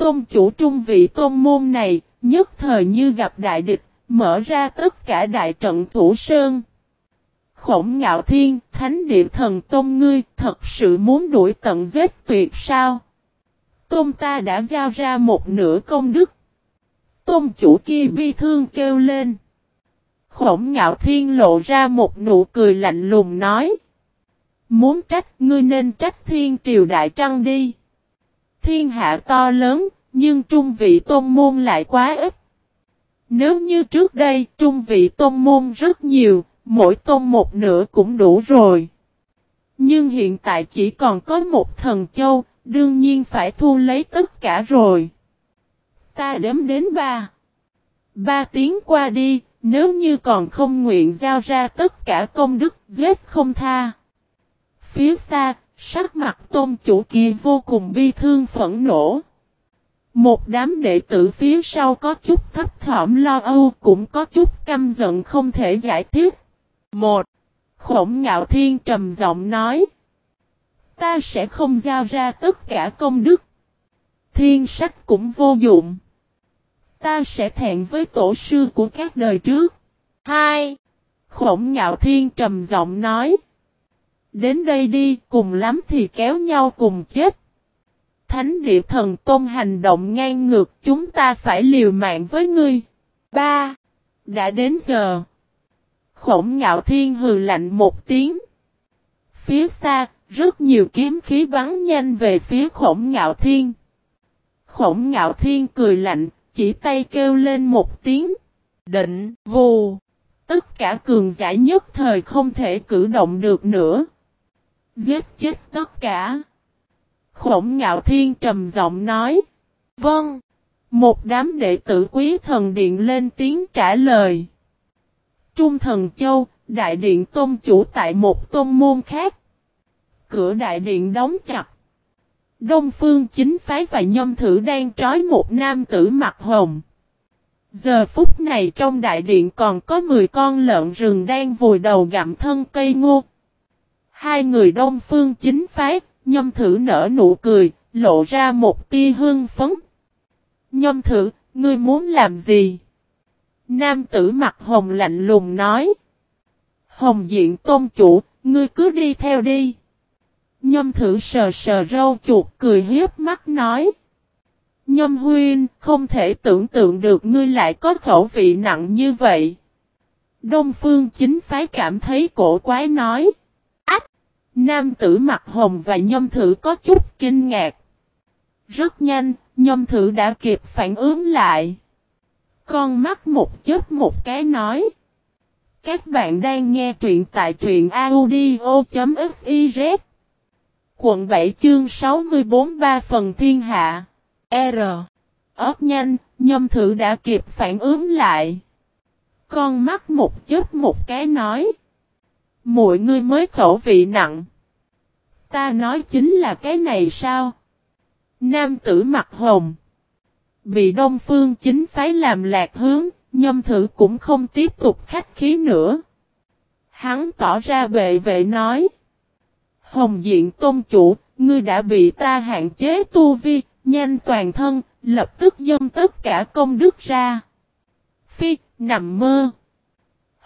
Tôn chủ trung vị tôn môn này, nhất thời như gặp đại địch, mở ra tất cả đại trận thủ sơn. Khổng ngạo thiên, thánh địa thần tôn ngươi, thật sự muốn đuổi tận giết tuyệt sao? Tôn ta đã giao ra một nửa công đức. Tôn chủ kia bi thương kêu lên. Khổng ngạo thiên lộ ra một nụ cười lạnh lùng nói. Muốn trách ngươi nên trách thiên triều đại trăng đi. Thiên hạ to lớn, nhưng trung vị tôn môn lại quá ít. Nếu như trước đây trung vị tôn môn rất nhiều, mỗi tôn một nửa cũng đủ rồi. Nhưng hiện tại chỉ còn có một thần châu, đương nhiên phải thu lấy tất cả rồi. Ta đếm đến ba. Ba tiếng qua đi, nếu như còn không nguyện giao ra tất cả công đức, giết không tha. Phía xa, sắc mặt tôn chủ kia vô cùng bi thương phẫn nộ. Một đám đệ tử phía sau có chút thấp thỏm lo âu cũng có chút căm giận không thể giải thích. Một, khổng ngạo thiên trầm giọng nói. Ta sẽ không giao ra tất cả công đức. Thiên sách cũng vô dụng. Ta sẽ thẹn với tổ sư của các đời trước. Hai, khổng ngạo thiên trầm giọng nói. Đến đây đi, cùng lắm thì kéo nhau cùng chết. Thánh địa thần tôn hành động ngang ngược, chúng ta phải liều mạng với ngươi. Ba, đã đến giờ. Khổng ngạo thiên hừ lạnh một tiếng. Phía xa, rất nhiều kiếm khí bắn nhanh về phía khổng ngạo thiên. Khổng ngạo thiên cười lạnh, chỉ tay kêu lên một tiếng. Định, vù. Tất cả cường giả nhất thời không thể cử động được nữa. Giết chết tất cả. Khổng ngạo thiên trầm giọng nói. Vâng. Một đám đệ tử quý thần điện lên tiếng trả lời. Trung thần châu, đại điện tôn chủ tại một tôn môn khác. Cửa đại điện đóng chặt. Đông phương chính phái và nhâm thử đang trói một nam tử mặt hồng. Giờ phút này trong đại điện còn có 10 con lợn rừng đang vùi đầu gặm thân cây ngô. Hai người đông phương chính phái, nhâm thử nở nụ cười, lộ ra một tia hương phấn. Nhâm thử, ngươi muốn làm gì? Nam tử mặt hồng lạnh lùng nói. Hồng diện tôn chủ, ngươi cứ đi theo đi. Nhâm thử sờ sờ râu chuột cười hiếp mắt nói. Nhâm huyên, không thể tưởng tượng được ngươi lại có khẩu vị nặng như vậy. Đông phương chính phái cảm thấy cổ quái nói. Nam tử mặt hồng và nhâm thử có chút kinh ngạc. Rất nhanh, nhâm thử đã kịp phản ứng lại. Con mắt một chết một cái nói. Các bạn đang nghe truyện tại truyện audio.fiz Quận 7 chương 64 ba phần thiên hạ. R. ớt nhanh, nhâm thử đã kịp phản ứng lại. Con mắt một chết một cái nói. Mỗi người mới khẩu vị nặng. Ta nói chính là cái này sao? Nam tử mặt hồng. Bị Đông Phương chính phái làm lạc hướng, nhâm thử cũng không tiếp tục khách khí nữa. Hắn tỏ ra bệ vệ nói. Hồng diện tôn chủ, ngươi đã bị ta hạn chế tu vi, nhanh toàn thân, lập tức dâng tất cả công đức ra. Phi, nằm mơ.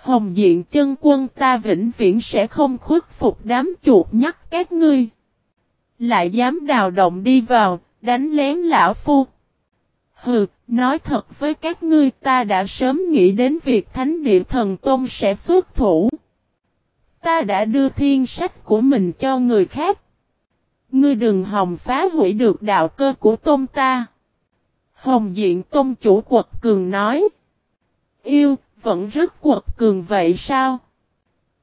Hồng diện chân quân ta vĩnh viễn sẽ không khuất phục đám chuột nhắc các ngươi. Lại dám đào động đi vào, đánh lén lão phu. Hừ, nói thật với các ngươi ta đã sớm nghĩ đến việc thánh địa thần tôn sẽ xuất thủ. Ta đã đưa thiên sách của mình cho người khác. Ngươi đừng hòng phá hủy được đạo cơ của tôn ta. Hồng diện tôn chủ quật cường nói. Yêu, vẫn rất quật cường vậy sao?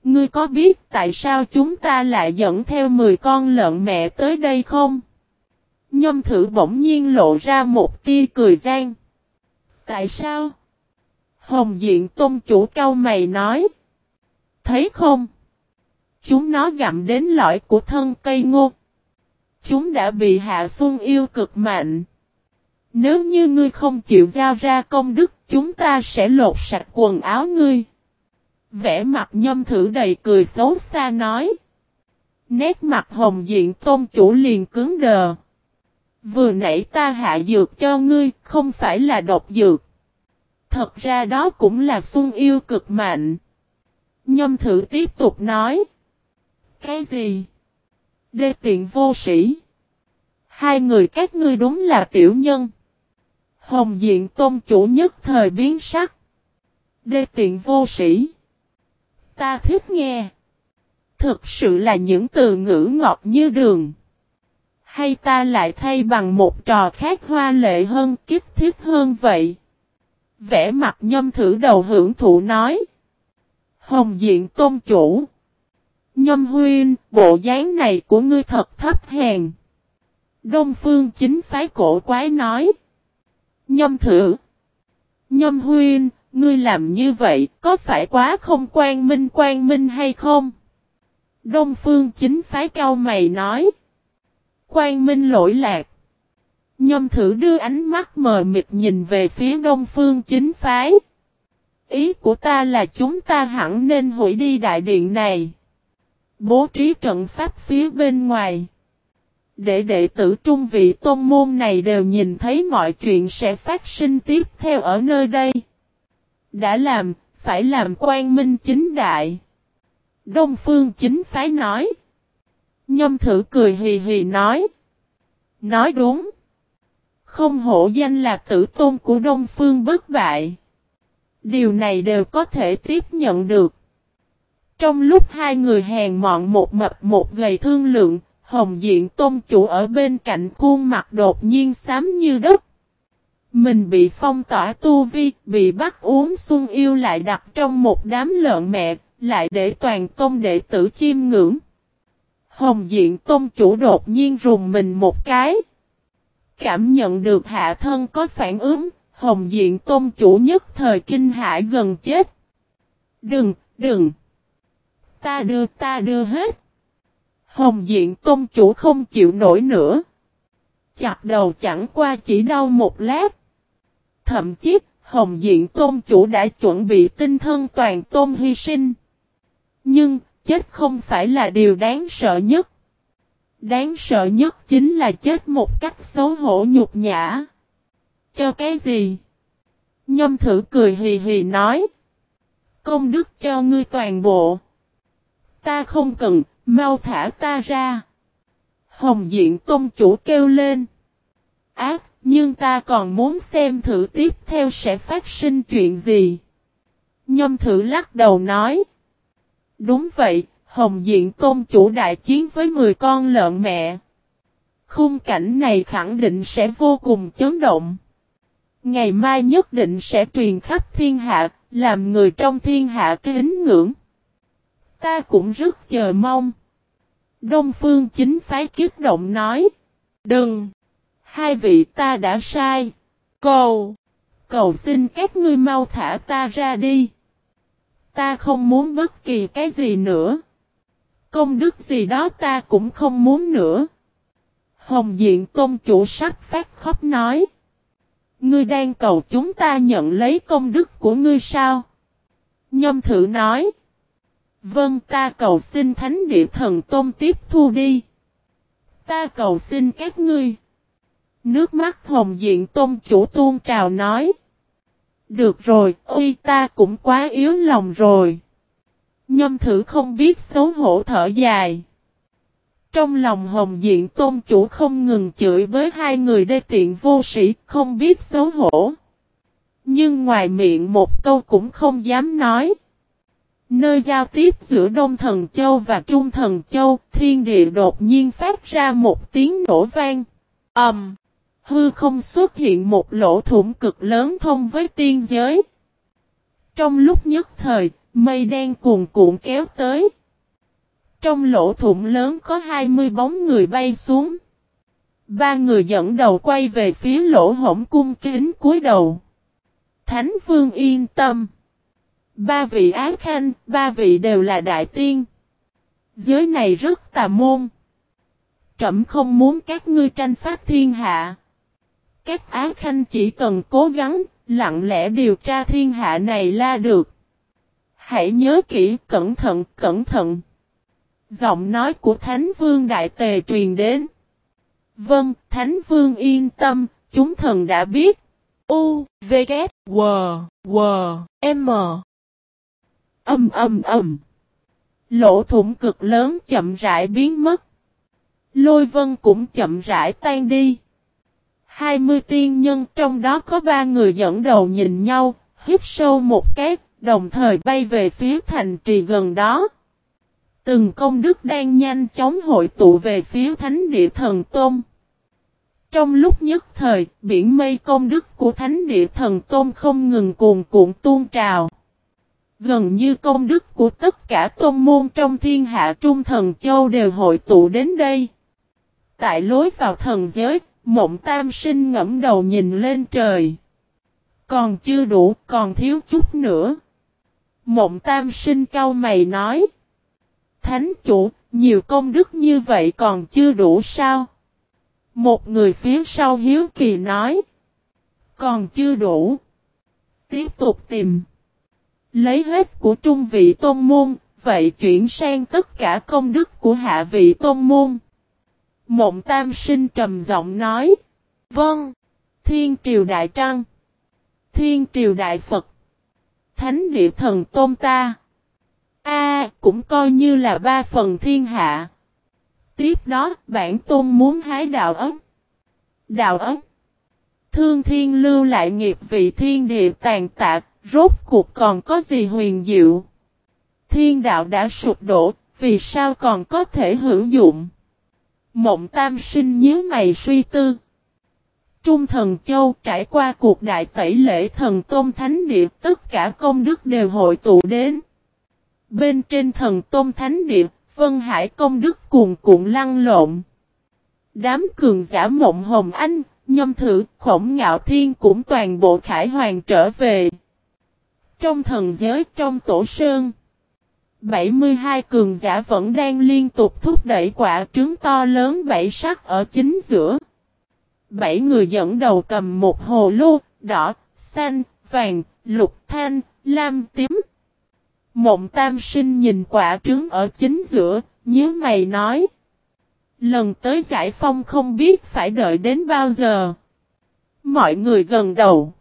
Ngươi có biết tại sao chúng ta lại dẫn theo 10 con lợn mẹ tới đây không? Nhâm thử bỗng nhiên lộ ra một tia cười gian. Tại sao? Hồng diện tôn chủ cao mày nói. Thấy không? Chúng nó gặm đến lõi của thân cây ngô. Chúng đã bị hạ xuân yêu cực mạnh. Nếu như ngươi không chịu giao ra công đức, chúng ta sẽ lột sạch quần áo ngươi. Vẽ mặt nhâm thử đầy cười xấu xa nói. Nét mặt hồng diện tôn chủ liền cứng đờ. Vừa nãy ta hạ dược cho ngươi, không phải là độc dược. Thật ra đó cũng là xuân yêu cực mạnh. Nhâm thử tiếp tục nói. Cái gì? Đê tiện vô sĩ. Hai người các ngươi đúng là tiểu nhân. Hồng diện tôn chủ nhất thời biến sắc. Đê tiện vô sĩ. Ta thích nghe. Thực sự là những từ ngữ ngọt như đường. Hay ta lại thay bằng một trò khác hoa lệ hơn kiếp thiết hơn vậy? Vẽ mặt nhâm thử đầu hưởng thụ nói. Hồng diện tôn chủ. Nhâm huyên, bộ dáng này của ngươi thật thấp hèn. Đông phương chính phái cổ quái nói. Nhâm thử. Nhâm huyên, ngươi làm như vậy có phải quá không quan minh quan minh hay không? Đông phương chính phái cao mày nói. Quan minh lỗi lạc. Nhâm thử đưa ánh mắt mờ mịt nhìn về phía đông phương chính phái. Ý của ta là chúng ta hẳn nên hủy đi đại điện này. Bố trí trận pháp phía bên ngoài. Để đệ tử trung vị tôn môn này đều nhìn thấy mọi chuyện sẽ phát sinh tiếp theo ở nơi đây. Đã làm, phải làm quan minh chính đại. Đông phương chính phái nói. Nhâm thử cười hì hì nói. Nói đúng. Không hổ danh là tử tôn của Đông phương bất bại. Điều này đều có thể tiếp nhận được. Trong lúc hai người hèn mọn một mập một gầy thương lượng, hồng diện tôn chủ ở bên cạnh khuôn mặt đột nhiên xám như đất. Mình bị phong tỏa tu vi, bị bắt uống xuân yêu lại đặt trong một đám lợn mẹ, lại để toàn tôn đệ tử chiêm ngưỡng. Hồng diện tôn chủ đột nhiên rùng mình một cái. Cảm nhận được hạ thân có phản ứng, hồng diện tôn chủ nhất thời kinh hãi gần chết. Đừng, đừng. Ta đưa ta đưa hết. Hồng diện tôn chủ không chịu nổi nữa. Chặt đầu chẳng qua chỉ đau một lát. Thậm chí, Hồng diện tôn chủ đã chuẩn bị tinh thân toàn tôn hy sinh. Nhưng, chết không phải là điều đáng sợ nhất. Đáng sợ nhất chính là chết một cách xấu hổ nhục nhã. Cho cái gì? Nhâm thử cười hì hì nói. Công đức cho ngươi toàn bộ. Ta không cần, mau thả ta ra. Hồng diện tôn chủ kêu lên. Ác, nhưng ta còn muốn xem thử tiếp theo sẽ phát sinh chuyện gì. Nhâm thử lắc đầu nói. Đúng vậy, Hồng Diện Tôn chủ đại chiến với 10 con lợn mẹ. Khung cảnh này khẳng định sẽ vô cùng chấn động. Ngày mai nhất định sẽ truyền khắp thiên hạ, làm người trong thiên hạ kính ngưỡng. Ta cũng rất chờ mong. Đông Phương chính phái kiếp động nói. Đừng! Hai vị ta đã sai. Cầu! Cầu xin các ngươi mau thả ta ra đi. Ta không muốn bất kỳ cái gì nữa. Công đức gì đó ta cũng không muốn nữa. Hồng diện tôn chủ sắp phát khóc nói. Ngươi đang cầu chúng ta nhận lấy công đức của ngươi sao? Nhâm thử nói. Vâng ta cầu xin thánh địa thần tôn tiếp thu đi. Ta cầu xin các ngươi. Nước mắt hồng diện tôn chủ tuôn trào nói. Được rồi, ôi ta cũng quá yếu lòng rồi. Nhâm thử không biết xấu hổ thở dài. Trong lòng hồng diện tôn chủ không ngừng chửi với hai người đê tiện vô sĩ, không biết xấu hổ. Nhưng ngoài miệng một câu cũng không dám nói. Nơi giao tiếp giữa Đông Thần Châu và Trung Thần Châu, thiên địa đột nhiên phát ra một tiếng nổ vang. ầm, um, Hư không xuất hiện một lỗ thủng cực lớn thông với tiên giới. Trong lúc nhất thời, Mây đen cuồn cuộn kéo tới. Trong lỗ thủng lớn có 20 bóng người bay xuống. Ba người dẫn đầu quay về phía lỗ hổng cung kính cúi đầu. Thánh Vương yên tâm. Ba vị ác khanh, ba vị đều là đại tiên. Giới này rất tà môn. Trẫm không muốn các ngươi tranh phát thiên hạ. Các ác khanh chỉ cần cố gắng, lặng lẽ điều tra thiên hạ này là được. Hãy nhớ kỹ, cẩn thận, cẩn thận. Giọng nói của Thánh Vương Đại Tề truyền đến. Vâng, Thánh Vương yên tâm, chúng thần đã biết. U, V, K, W, W, M. Âm âm âm. Lỗ thủng cực lớn chậm rãi biến mất. Lôi vân cũng chậm rãi tan đi. Hai mươi tiên nhân trong đó có ba người dẫn đầu nhìn nhau, hít sâu một cái, đồng thời bay về phía thành trì gần đó. Từng công đức đang nhanh chóng hội tụ về phía thánh địa thần tôn. Trong lúc nhất thời, biển mây công đức của thánh địa thần tôn không ngừng cuồn cuộn tuôn trào. Gần như công đức của tất cả tôn môn trong thiên hạ trung thần châu đều hội tụ đến đây. Tại lối vào thần giới, mộng tam sinh ngẫm đầu nhìn lên trời. Còn chưa đủ, còn thiếu chút nữa. Mộng tam sinh cau mày nói. Thánh chủ, nhiều công đức như vậy còn chưa đủ sao? Một người phía sau hiếu kỳ nói. Còn chưa đủ. Tiếp tục tìm. Lấy hết của trung vị tôn môn, vậy chuyển sang tất cả công đức của hạ vị tôn môn. Mộng tam sinh trầm giọng nói. Vâng. Thiên triều đại trăng. Thiên triều đại Phật. Thánh địa thần tôn ta. A cũng coi như là ba phần thiên hạ. Tiếp đó, bản tôn muốn hái đạo ấm. Đạo ấm. Thương thiên lưu lại nghiệp vị thiên địa tàn tạ, rốt cuộc còn có gì huyền diệu. Thiên đạo đã sụp đổ, vì sao còn có thể hữu dụng. Mộng tam sinh nhớ mày suy tư. Trung thần châu trải qua cuộc đại tẩy lễ thần tôn thánh địa, tất cả công đức đều hội tụ đến. Bên trên thần tôn thánh địa, Vân Hải công đức cuồn cuộn lăn lộn. Đám cường giả mộng hồng anh, nhâm thử, khổng ngạo thiên cũng toàn bộ khải hoàng trở về. Trong thần giới trong tổ sơn, 72 cường giả vẫn đang liên tục thúc đẩy quả trứng to lớn bảy sắc ở chính giữa. Bảy người dẫn đầu cầm một hồ lô, đỏ, xanh, vàng, lục thanh, lam tím. Mộng tam sinh nhìn quả trứng ở chính giữa, nhớ mày nói. Lần tới giải phong không biết phải đợi đến bao giờ. Mọi người gần đầu.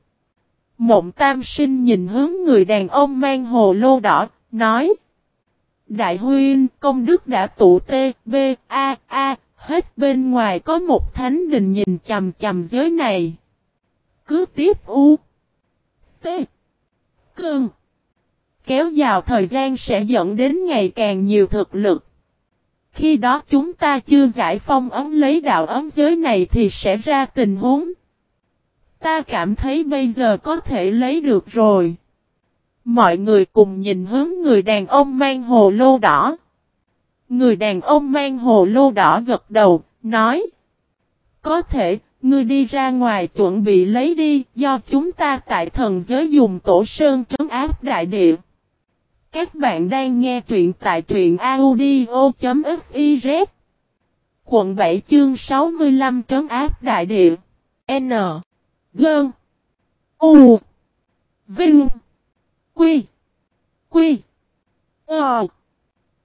Mộng tam sinh nhìn hướng người đàn ông mang hồ lô đỏ, nói. Đại huyên, công đức đã tụ T, B, A, A, hết bên ngoài có một thánh đình nhìn chầm chầm giới này. Cứ tiếp U, T, Cương. Kéo dài thời gian sẽ dẫn đến ngày càng nhiều thực lực. Khi đó chúng ta chưa giải phong ấm lấy đạo ấm giới này thì sẽ ra tình huống. Ta cảm thấy bây giờ có thể lấy được rồi. Mọi người cùng nhìn hướng người đàn ông mang hồ lô đỏ. Người đàn ông mang hồ lô đỏ gật đầu, nói. Có thể, ngươi đi ra ngoài chuẩn bị lấy đi, do chúng ta tại thần giới dùng tổ sơn trấn áp đại địa. Các bạn đang nghe truyện tại truyện audio.fiz Quận 7 chương 65 trấn áp đại địa N Gơn. U. Vinh. Quy. Quy. Ờ.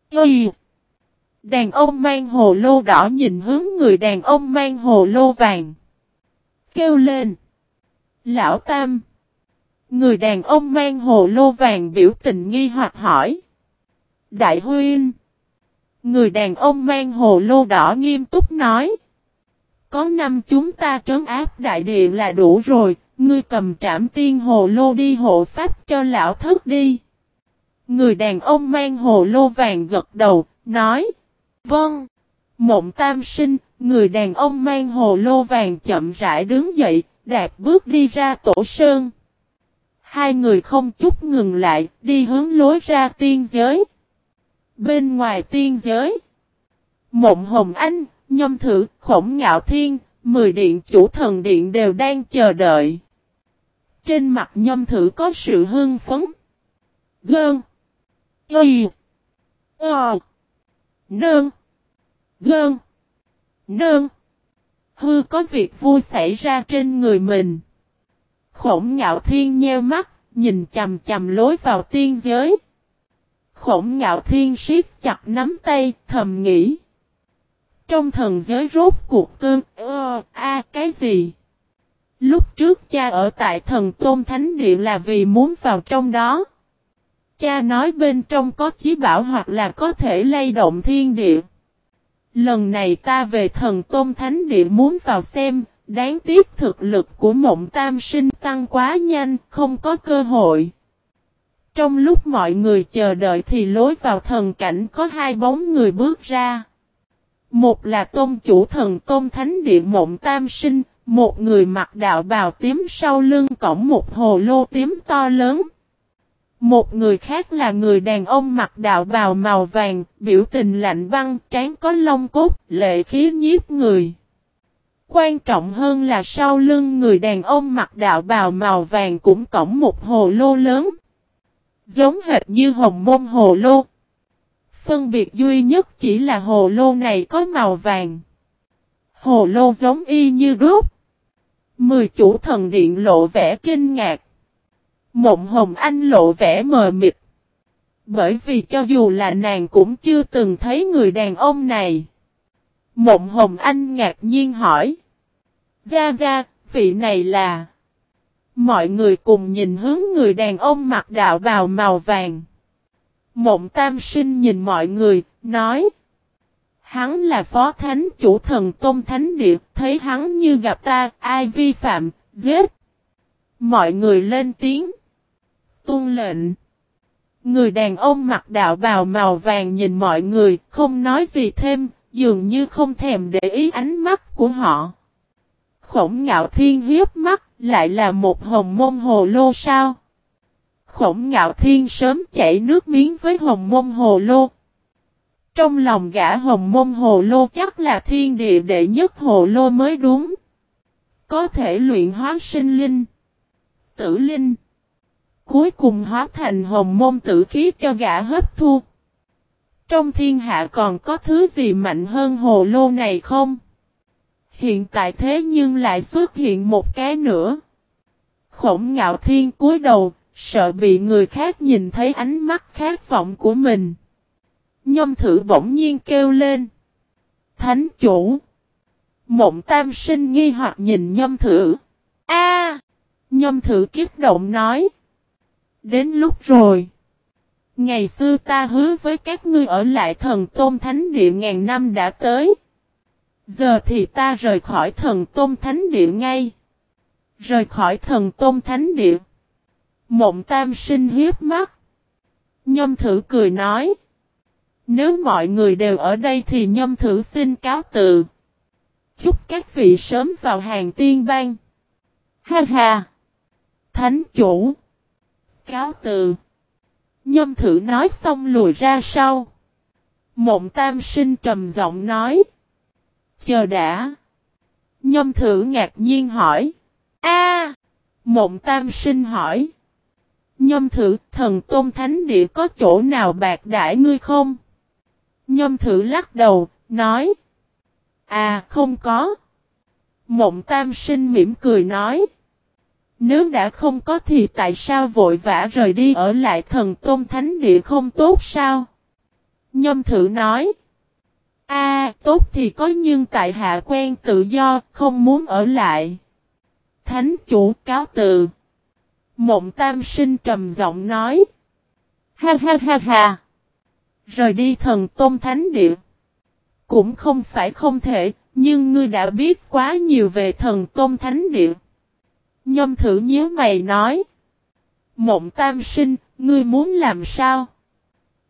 Y. Đàn ông mang hồ lô đỏ nhìn hướng người đàn ông mang hồ lô vàng. Kêu lên. Lão Tam. Người đàn ông mang hồ lô vàng biểu tình nghi hoặc hỏi. Đại huyên. Người đàn ông mang hồ lô đỏ nghiêm túc nói. Có năm chúng ta trấn áp đại địa là đủ rồi, ngươi cầm trảm tiên hồ lô đi hộ pháp cho lão thất đi. Người đàn ông mang hồ lô vàng gật đầu, nói. Vâng. Mộng tam sinh, người đàn ông mang hồ lô vàng chậm rãi đứng dậy, đạp bước đi ra tổ sơn. Hai người không chút ngừng lại, đi hướng lối ra tiên giới. Bên ngoài tiên giới, Mộng Hồng Anh, Nhâm Thử, Khổng Ngạo Thiên, Mười Điện Chủ Thần Điện đều đang chờ đợi. Trên mặt Nhâm Thử có sự hưng phấn. Gơn. Y. O. Nơn. Gơn. Nơn. Hư có việc vui xảy ra trên người mình. Khổng ngạo thiên nheo mắt, nhìn chầm chầm lối vào tiên giới. Khổng ngạo thiên siết chặt nắm tay, thầm nghĩ. Trong thần giới rốt cuộc cơn, ơ, a, cái gì? Lúc trước cha ở tại thần Tôn Thánh địa là vì muốn vào trong đó. Cha nói bên trong có chí bảo hoặc là có thể lay động thiên địa. Lần này ta về thần Tôn Thánh địa muốn vào xem, đáng tiếc thực lực của mộng tam sinh tăng quá nhanh, không có cơ hội. Trong lúc mọi người chờ đợi thì lối vào thần cảnh có hai bóng người bước ra. Một là tôn chủ thần tôn thánh địa mộng tam sinh, một người mặc đạo bào tím sau lưng cổng một hồ lô tím to lớn. Một người khác là người đàn ông mặc đạo bào màu vàng, biểu tình lạnh băng, trán có lông cốt, lệ khí nhiếp người. Quan trọng hơn là sau lưng người đàn ông mặc đạo bào màu vàng cũng cổng một hồ lô lớn. Giống hệt như hồng môn hồ lô. Phân biệt duy nhất chỉ là hồ lô này có màu vàng. Hồ lô giống y như đúc. Mười chủ thần điện lộ vẻ kinh ngạc. Mộng hồng anh lộ vẻ mờ mịt. Bởi vì cho dù là nàng cũng chưa từng thấy người đàn ông này. Mộng hồng anh ngạc nhiên hỏi. Gia Gia, vị này là... Mọi người cùng nhìn hướng người đàn ông mặc đạo bào màu vàng. Mộng tam sinh nhìn mọi người, nói. Hắn là phó thánh chủ thần Tôn Thánh Địa, thấy hắn như gặp ta, ai vi phạm, giết. Mọi người lên tiếng. Tuân lệnh. Người đàn ông mặc đạo bào màu vàng nhìn mọi người, không nói gì thêm, dường như không thèm để ý ánh mắt của họ. Khổng ngạo thiên hiếp mắt, lại là một hồng môn hồ lô sao? Khổng ngạo thiên sớm chảy nước miếng với hồng môn hồ lô. Trong lòng gã hồng môn hồ lô chắc là thiên địa đệ nhất hồ lô mới đúng. Có thể luyện hóa sinh linh. Tử linh. Cuối cùng hóa thành hồng môn tử khí cho gã hấp thu. Trong thiên hạ còn có thứ gì mạnh hơn hồ lô này không? Hiện tại thế nhưng lại xuất hiện một cái nữa. Khổng ngạo thiên cúi đầu, sợ bị người khác nhìn thấy ánh mắt khát vọng của mình. Nhâm thử bỗng nhiên kêu lên. Thánh chủ. Mộng tam sinh nghi hoặc nhìn nhâm thử. A, Nhâm thử kiếp động nói. Đến lúc rồi. Ngày xưa ta hứa với các ngươi ở lại thần tôn thánh địa ngàn năm đã tới. Giờ thì ta rời khỏi thần tôn thánh địa ngay. Rời khỏi thần tôn thánh địa. Mộng tam sinh hiếp mắt. Nhâm thử cười nói. Nếu mọi người đều ở đây thì nhâm thử xin cáo tự. Chúc các vị sớm vào hàng tiên bang. Ha ha. Thánh chủ. Cáo từ. Nhâm thử nói xong lùi ra sau. Mộng tam sinh trầm giọng nói. Chờ đã. Nhâm thử ngạc nhiên hỏi. A, Mộng tam sinh hỏi. Nhâm thử thần tôn thánh địa có chỗ nào bạc đãi ngươi không? Nhâm thử lắc đầu, nói. À không có. Mộng tam sinh mỉm cười nói. Nếu đã không có thì tại sao vội vã rời đi ở lại thần tôn thánh địa không tốt sao? Nhâm thử nói. A tốt thì có nhưng tại hạ quen tự do, không muốn ở lại. Thánh chủ cáo từ. Mộng tam sinh trầm giọng nói. Ha ha ha ha. Rời đi thần tôn thánh địa. Cũng không phải không thể, nhưng ngươi đã biết quá nhiều về thần tôn thánh địa. Nhâm thử nhớ mày nói. Mộng tam sinh, ngươi muốn làm sao?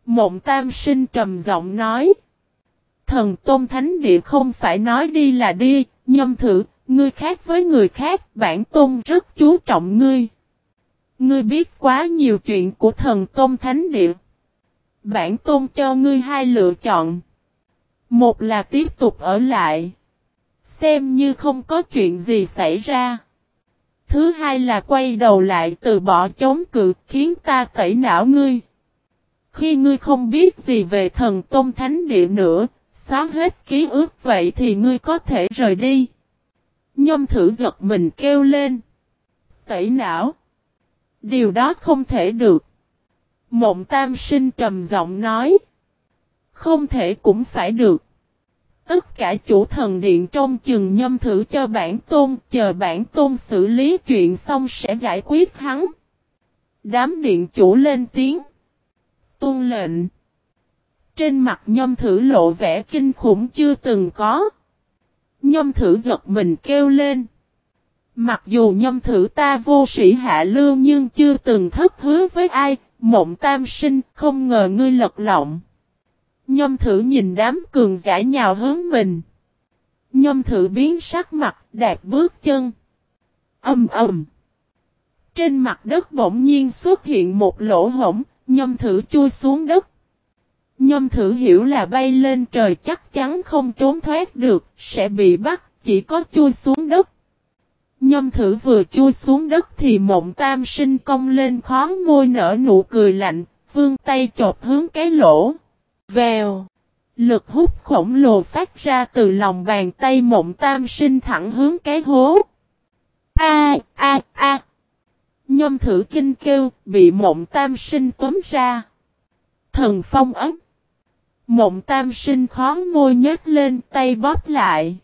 Mộng tam sinh trầm giọng nói. Thần tôn thánh địa không phải nói đi là đi, nhâm thử, ngươi khác với người khác, bản tôn rất chú trọng ngươi. Ngươi biết quá nhiều chuyện của thần tôn thánh địa. Bản tôn cho ngươi hai lựa chọn. Một là tiếp tục ở lại. Xem như không có chuyện gì xảy ra. Thứ hai là quay đầu lại từ bỏ chống cự khiến ta tẩy não ngươi. Khi ngươi không biết gì về thần tôn thánh địa nữa, xóa hết ký ức vậy thì ngươi có thể rời đi. Nhâm thử giật mình kêu lên. Tẩy não. Điều đó không thể được. Mộng tam sinh trầm giọng nói. Không thể cũng phải được. Tất cả chủ thần điện trong chừng nhâm thử cho bản tôn, chờ bản tôn xử lý chuyện xong sẽ giải quyết hắn. Đám điện chủ lên tiếng. Tôn lệnh. Trên mặt nhâm thử lộ vẻ kinh khủng chưa từng có. Nhâm thử giật mình kêu lên. Mặc dù nhâm thử ta vô sĩ hạ lưu nhưng chưa từng thất hứa với ai, mộng tam sinh không ngờ ngươi lật lọng. Nhâm thử nhìn đám cường giả nhào hướng mình. Nhâm thử biến sắc mặt, đạp bước chân. Âm ầm. Trên mặt đất bỗng nhiên xuất hiện một lỗ hổng, nhâm thử chui xuống đất. Nhâm thử hiểu là bay lên trời chắc chắn không trốn thoát được, sẽ bị bắt, chỉ có chui xuống đất. Nhâm thử vừa chui xuống đất thì mộng tam sinh công lên khó môi nở nụ cười lạnh, vương tay chộp hướng cái lỗ. Vèo. Lực hút khổng lồ phát ra từ lòng bàn tay mộng tam sinh thẳng hướng cái hố. A a a. Nhâm thử kinh kêu, bị mộng tam sinh tóm ra. Thần phong ấm. Mộng tam sinh khó môi nhếch lên tay bóp lại.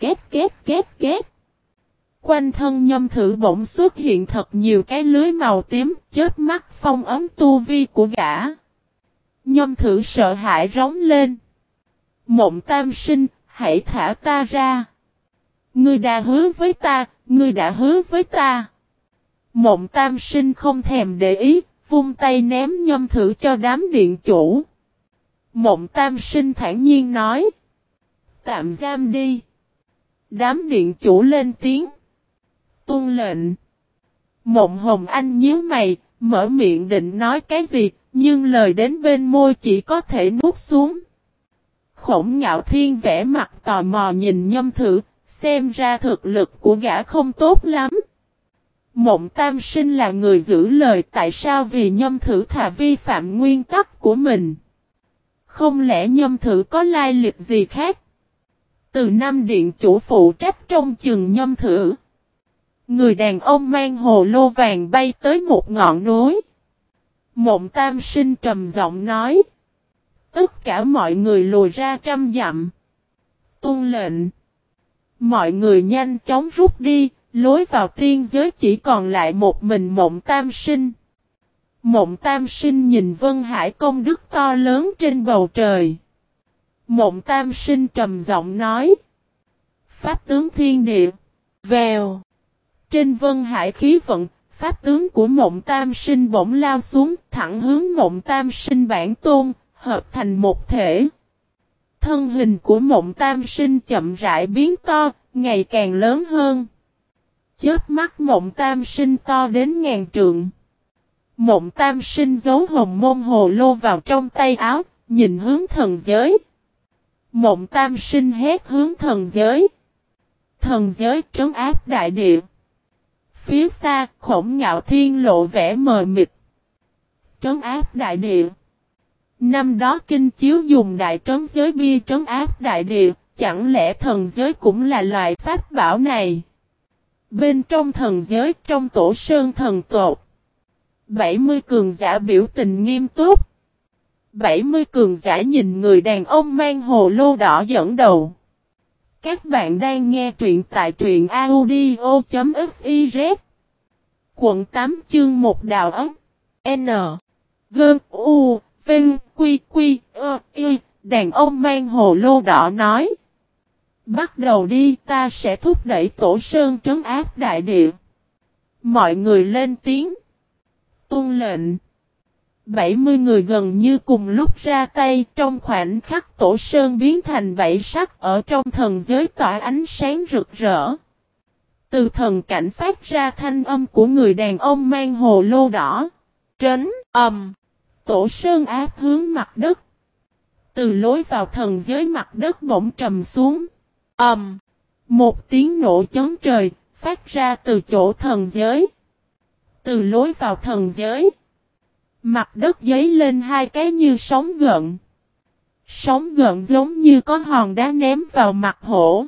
Két két két két. Quanh thân nhâm thử bỗng xuất hiện thật nhiều cái lưới màu tím chết mắt phong ấm tu vi của gã. Nhâm thử sợ hãi rống lên. Mộng tam sinh, hãy thả ta ra. Ngươi đã hứa với ta, ngươi đã hứa với ta. Mộng tam sinh không thèm để ý, vung tay ném nhâm thử cho đám điện chủ. Mộng tam sinh thản nhiên nói. Tạm giam đi. Đám điện chủ lên tiếng. Tuân lệnh. Mộng hồng anh nhíu mày, mở miệng định nói cái gì, nhưng lời đến bên môi chỉ có thể nuốt xuống. Khổng ngạo thiên vẽ mặt tò mò nhìn nhâm thử, xem ra thực lực của gã không tốt lắm. Mộng tam sinh là người giữ lời tại sao vì nhâm thử thà vi phạm nguyên tắc của mình. Không lẽ nhâm thử có lai lịch gì khác? Từ năm điện chủ phụ trách trong chừng nhâm thử. Người đàn ông mang hồ lô vàng bay tới một ngọn núi. Mộng tam sinh trầm giọng nói. Tất cả mọi người lùi ra trăm dặm. Tôn lệnh. Mọi người nhanh chóng rút đi, lối vào tiên giới chỉ còn lại một mình mộng tam sinh. Mộng tam sinh nhìn Vân Hải công đức to lớn trên bầu trời. Mộng tam sinh trầm giọng nói. Pháp tướng thiên địa. Vèo. Trên Vân Hải khí vận, pháp tướng của mộng tam sinh bỗng lao xuống thẳng hướng mộng tam sinh bản tôn, hợp thành một thể. Thân hình của mộng tam sinh chậm rãi biến to, ngày càng lớn hơn. chớp mắt mộng tam sinh to đến ngàn trượng. Mộng tam sinh giấu hồng môn hồ lô vào trong tay áo, nhìn hướng thần giới. Mộng tam sinh hét hướng thần giới. Thần giới trấn áp đại địa. Phía xa, khổng ngạo thiên lộ vẻ mờ mịt. Trấn áp đại địa. Năm đó kinh chiếu dùng đại trấn giới bia trấn áp đại địa, chẳng lẽ thần giới cũng là loại pháp bảo này? Bên trong thần giới, trong tổ sơn thần tột. 70 cường giả biểu tình nghiêm túc. 70 cường giả nhìn người đàn ông mang hồ lô đỏ dẫn đầu. Các bạn đang nghe truyện tại truyện audio.fiz Quận 8 chương 1 đào ấm. N. Gơn U. Vinh Quy Quy Ơ Y. Đàn ông mang hồ lô đỏ nói. Bắt đầu đi, ta sẽ thúc đẩy tổ sơn trấn áp đại địa. Mọi người lên tiếng. Tôn lệnh. 70 người gần như cùng lúc ra tay trong khoảnh khắc tổ sơn biến thành bảy sắc ở trong thần giới tỏa ánh sáng rực rỡ. Từ thần cảnh phát ra thanh âm của người đàn ông mang hồ lô đỏ. Trấn, ầm. Tổ sơn áp hướng mặt đất. Từ lối vào thần giới mặt đất bỗng trầm xuống. ầm. Một tiếng nổ chấn trời, phát ra từ chỗ thần giới. Từ lối vào thần giới. Mặt đất giấy lên hai cái như sóng gợn. Sóng gợn giống như có hòn đá ném vào mặt hổ.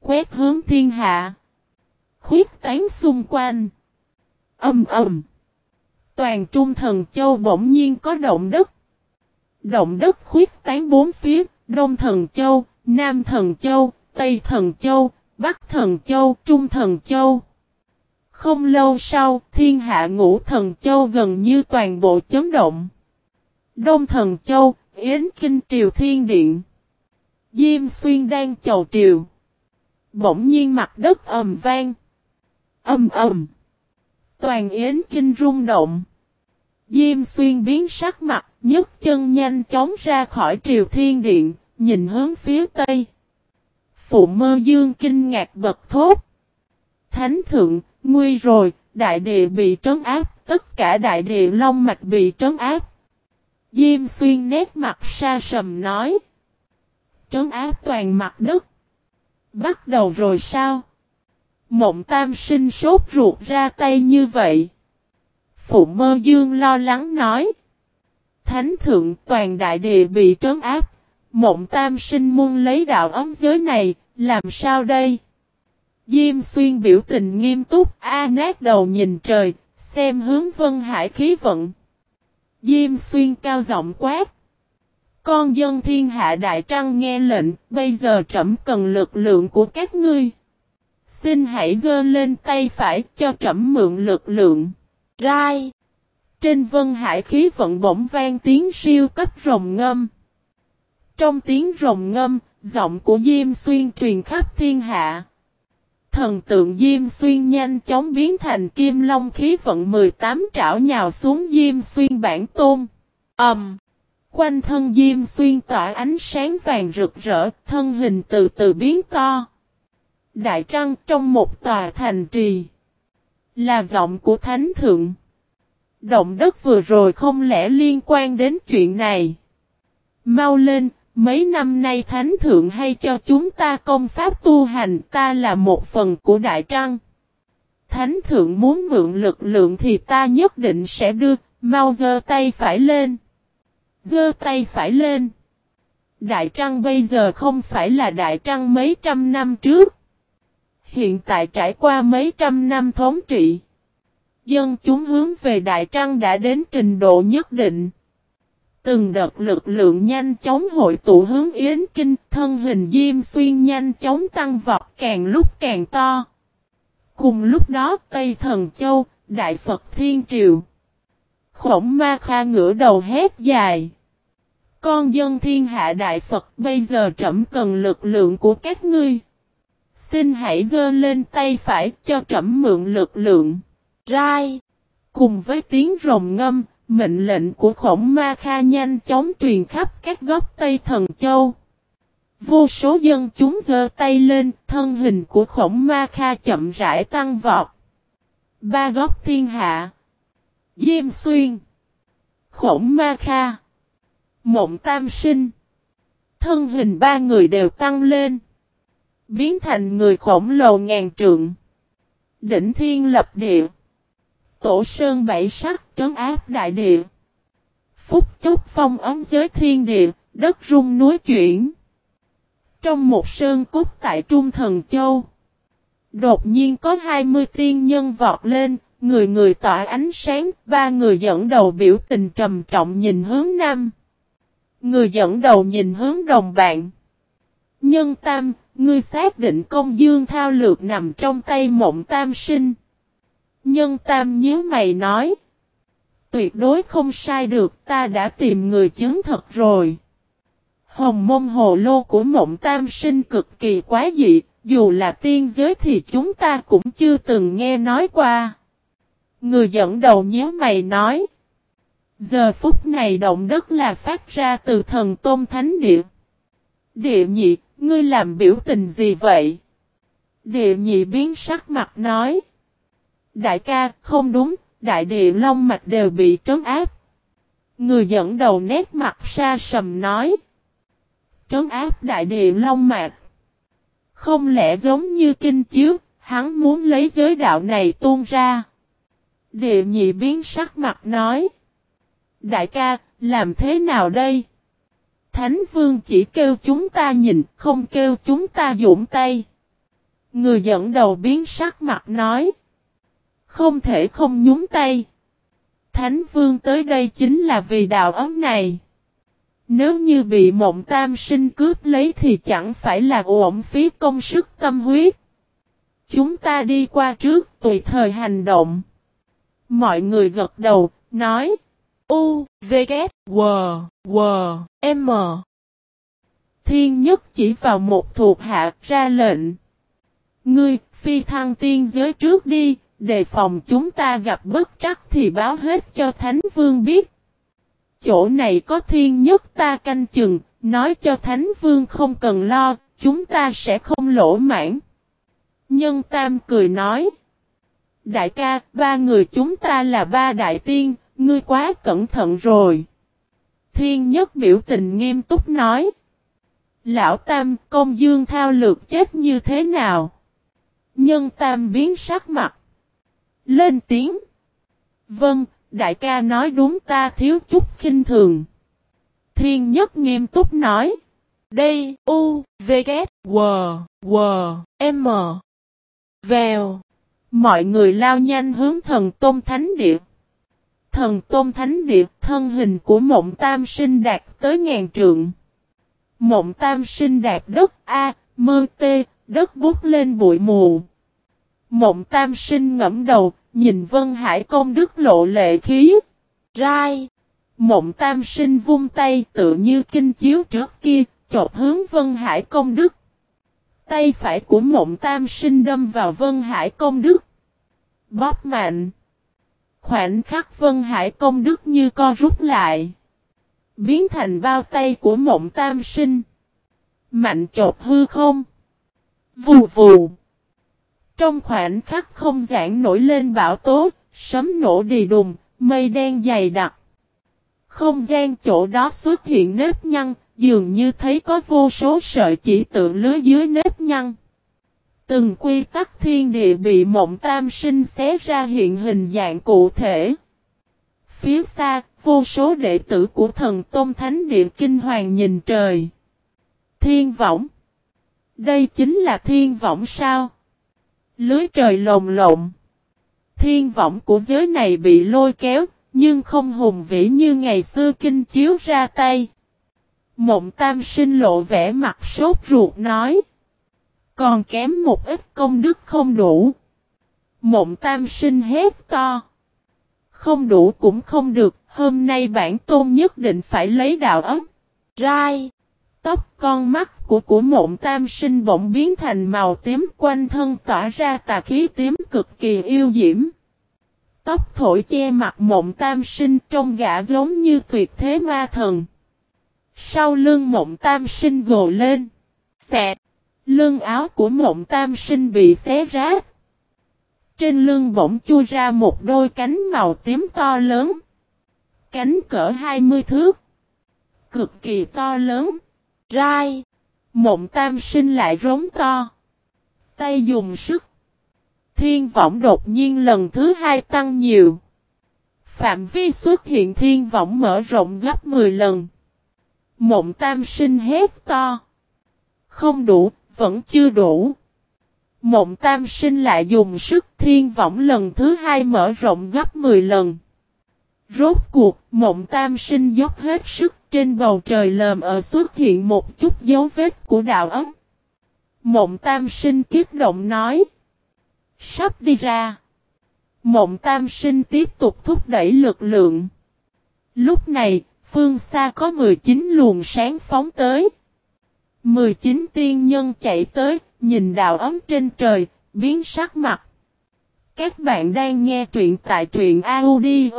Quét hướng thiên hạ. Khuyết tán xung quanh. Âm ầm. Toàn trung thần châu bỗng nhiên có động đất. Động đất khuyết tán bốn phía, Đông Thần Châu, Nam Thần Châu, Tây Thần Châu, Bắc Thần Châu, Trung Thần Châu. Không lâu sau, thiên hạ ngũ Thần Châu gần như toàn bộ chấn động. Đông Thần Châu, Yến Kinh Triều Thiên Điện. Diêm Xuyên đang chầu triều. Bỗng nhiên mặt đất ầm vang. Âm ầm. Toàn Yến Kinh rung động. Diêm Xuyên biến sắc mặt, nhấc chân nhanh chóng ra khỏi Triều Thiên Điện, nhìn hướng phía Tây. Phụ mơ dương kinh ngạc bật thốt. Thánh thượng, nguy rồi, đại địa bị trấn áp, tất cả đại địa long mạch bị trấn áp. Diêm xuyên nét mặt xa sầm nói. Trấn áp toàn mặt đất. Bắt đầu rồi sao? Mộng tam sinh sốt ruột ra tay như vậy. Phụ mơ dương lo lắng nói. Thánh thượng toàn đại địa bị trấn áp. Mộng tam sinh muốn lấy đạo ấm giới này, làm sao đây? Diêm xuyên biểu tình nghiêm túc, a nát đầu nhìn trời, xem hướng vân hải khí vận. Diêm xuyên cao giọng quát. Con dân thiên hạ đại trăng nghe lệnh, bây giờ trẫm cần lực lượng của các ngươi. Xin hãy giơ lên tay phải cho trẫm mượn lực lượng. Rai. Trên vân hải khí vận bỗng vang tiếng siêu cấp rồng ngâm. Trong tiếng rồng ngâm, giọng của Diêm Xuyên truyền khắp thiên hạ. Thần tượng Diêm Xuyên nhanh chóng biến thành kim long khí vận 18 trảo nhào xuống Diêm Xuyên bản tôn. Ẩm! Um, quanh thân Diêm Xuyên tỏa ánh sáng vàng rực rỡ, thân hình từ từ biến to. Đại trăng trong một tòa thành trì. Là giọng của Thánh Thượng. Động đất vừa rồi không lẽ liên quan đến chuyện này. Mau lên, Mấy năm nay Thánh Thượng hay cho chúng ta công pháp tu hành ta là một phần của Đại Trăng. Thánh Thượng muốn mượn lực lượng thì ta nhất định sẽ đưa, mau giơ tay phải lên. Giơ tay phải lên. Đại Trăng bây giờ không phải là Đại Trăng mấy trăm năm trước. Hiện tại trải qua mấy trăm năm thống trị. Dân chúng hướng về Đại Trăng đã đến trình độ nhất định. Từng đợt lực lượng nhanh chóng hội tụ hướng Yến Kinh, thân hình Diêm Xuyên nhanh chóng tăng vọt càng lúc càng to. Cùng lúc đó Tây Thần Châu, Đại Phật Thiên Triều. Khổng Ma Kha ngửa đầu hét dài. Con dân thiên hạ Đại Phật bây giờ trẫm cần lực lượng của các ngươi. Xin hãy giơ lên tay phải cho trẫm mượn lực lượng. Rai. Cùng với tiếng rồng ngâm, Mệnh lệnh của khổng ma kha nhanh chóng truyền khắp các góc Tây Thần Châu. Vô số dân chúng giơ tay lên, thân hình của khổng ma kha chậm rãi tăng vọt. Ba góc thiên hạ. Diêm xuyên. Khổng ma kha. Mộng tam sinh. Thân hình ba người đều tăng lên. Biến thành người khổng lồ ngàn trượng. Đỉnh thiên lập địa. Tổ sơn bảy sắc trấn áp đại địa. Phúc chốc phong ấm giới thiên địa, đất rung núi chuyển. Trong một sơn cốt tại Trung Thần Châu. Đột nhiên có 20 tiên nhân vọt lên, người người tỏa ánh sáng, ba người dẫn đầu biểu tình trầm trọng nhìn hướng Nam. Người dẫn đầu nhìn hướng đồng bạn. Nhân Tam, ngươi xác định công dương thao lược nằm trong tay mộng tam sinh. Nhân Tam nhớ mày nói. Tuyệt đối không sai được ta đã tìm người chứng thật rồi. Hồng mông hồ lô của mộng tam sinh cực kỳ quá dị, dù là tiên giới thì chúng ta cũng chưa từng nghe nói qua. Người dẫn đầu nhớ mày nói. Giờ phút này động đất là phát ra từ thần tôn thánh địa. Địa nhị, ngươi làm biểu tình gì vậy? Địa nhị biến sắc mặt nói. Đại ca, không đúng, đại địa long mạch đều bị trấn áp. Người dẫn đầu nét mặt xa sầm nói. Trấn áp đại địa long mạch. Không lẽ giống như kinh chiếu, hắn muốn lấy giới đạo này tuôn ra. Địa nhị biến sắc mặt nói. Đại ca, làm thế nào đây? Thánh vương chỉ kêu chúng ta nhìn, không kêu chúng ta dũng tay. Người dẫn đầu biến sắc mặt nói. Không thể không nhúng tay. Thánh vương tới đây chính là vì đạo ấm này. Nếu như bị mộng tam sinh cướp lấy thì chẳng phải là uổng phí công sức tâm huyết. Chúng ta đi qua trước tùy thời hành động. Mọi người gật đầu, nói. U, V, K, W, W, M. Thiên nhất chỉ vào một thuộc hạ ra lệnh. Ngươi, phi thăng tiên giới trước đi, đề phòng chúng ta gặp bất trắc thì báo hết cho Thánh Vương biết. Chỗ này có thiên nhất ta canh chừng, nói cho Thánh Vương không cần lo, chúng ta sẽ không lỗ mãn. Nhân Tam cười nói. Đại ca, ba người chúng ta là ba đại tiên, ngươi quá cẩn thận rồi. Thiên nhất biểu tình nghiêm túc nói. Lão Tam, công dương thao lược chết như thế nào? Nhân Tam biến sắc mặt. Lên tiếng. Vâng, đại ca nói đúng ta thiếu chút khinh thường. Thiên nhất nghiêm túc nói. Đây, U, V, K, W, W, M. Vèo. Mọi người lao nhanh hướng thần Tôn Thánh Địa. Thần Tôn Thánh Địa, thân hình của mộng tam sinh đạt tới ngàn trượng. Mộng tam sinh đạt đất A, mơ tê, đất bút lên bụi mù. Mộng tam sinh ngẫm đầu, nhìn Vân Hải công đức lộ lệ khí. Rai. Mộng tam sinh vung tay tự như kinh chiếu trước kia, chộp hướng Vân Hải công đức. Tay phải của mộng tam sinh đâm vào Vân Hải công đức. Bóp mạnh. Khoảnh khắc Vân Hải công đức như co rút lại. Biến thành bao tay của mộng tam sinh. Mạnh chộp hư không. Vù vù. Trong khoảnh khắc không giãn nổi lên bão tố, sấm nổ đi đùng, mây đen dày đặc. Không gian chỗ đó xuất hiện nếp nhăn, dường như thấy có vô số sợi chỉ tự lứa dưới nếp nhăn. Từng quy tắc thiên địa bị mộng tam sinh xé ra hiện hình dạng cụ thể. Phía xa, vô số đệ tử của thần Tôn Thánh Địa Kinh Hoàng nhìn trời. Thiên võng. Đây chính là thiên võng sao? Lưới trời lồng lộn, Thiên võng của giới này bị lôi kéo, nhưng không hùng vĩ như ngày xưa kinh chiếu ra tay. Mộng tam sinh lộ vẻ mặt sốt ruột nói. Còn kém một ít công đức không đủ. Mộng tam sinh hét to. Không đủ cũng không được, hôm nay bản tôn nhất định phải lấy đạo ấm. Rai. Tóc con mắt của của mộng tam sinh bỗng biến thành màu tím, quanh thân tỏa ra tà khí tím cực kỳ yêu diễm. Tóc thổi che mặt mộng tam sinh trong gã giống như tuyệt thế ma thần. Sau lưng mộng tam sinh gồ lên. Xẹt. Lưng áo của mộng tam sinh bị xé rách. Trên lưng bỗng chui ra một đôi cánh màu tím to lớn. Cánh cỡ 20 thước. Cực kỳ to lớn. Rai. Mộng tam sinh lại rống to. Tay dùng sức. Thiên võng đột nhiên lần thứ hai tăng nhiều. Phạm vi xuất hiện thiên võng mở rộng gấp 10 lần. Mộng tam sinh hét to. Không đủ, vẫn chưa đủ. Mộng tam sinh lại dùng sức thiên võng lần thứ hai mở rộng gấp 10 lần. Rốt cuộc, mộng tam sinh dốc hết sức trên bầu trời lờm ở xuất hiện một chút dấu vết của đạo ấm. Mộng tam sinh kiếp động nói. Sắp đi ra. Mộng tam sinh tiếp tục thúc đẩy lực lượng. Lúc này, phương xa có 19 luồng sáng phóng tới. 19 tiên nhân chạy tới, nhìn đạo ấm trên trời, biến sắc mặt. Các bạn đang nghe truyện tại truyện audio.fif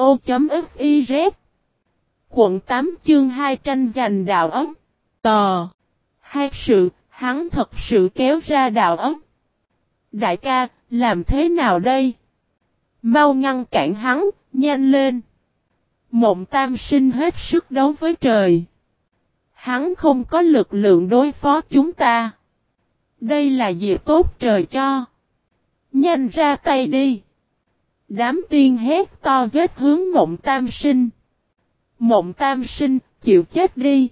Quận 8 chương 2 tranh giành đạo ấm. Tò. Hai sự, hắn thật sự kéo ra đạo ấm. Đại ca, làm thế nào đây? Mau ngăn cản hắn, nhanh lên. Mộng tam sinh hết sức đấu với trời. Hắn không có lực lượng đối phó chúng ta. Đây là dịp tốt trời cho. Nhanh ra tay đi. Đám tiên hét to dết hướng mộng tam sinh. Mộng tam sinh, chịu chết đi.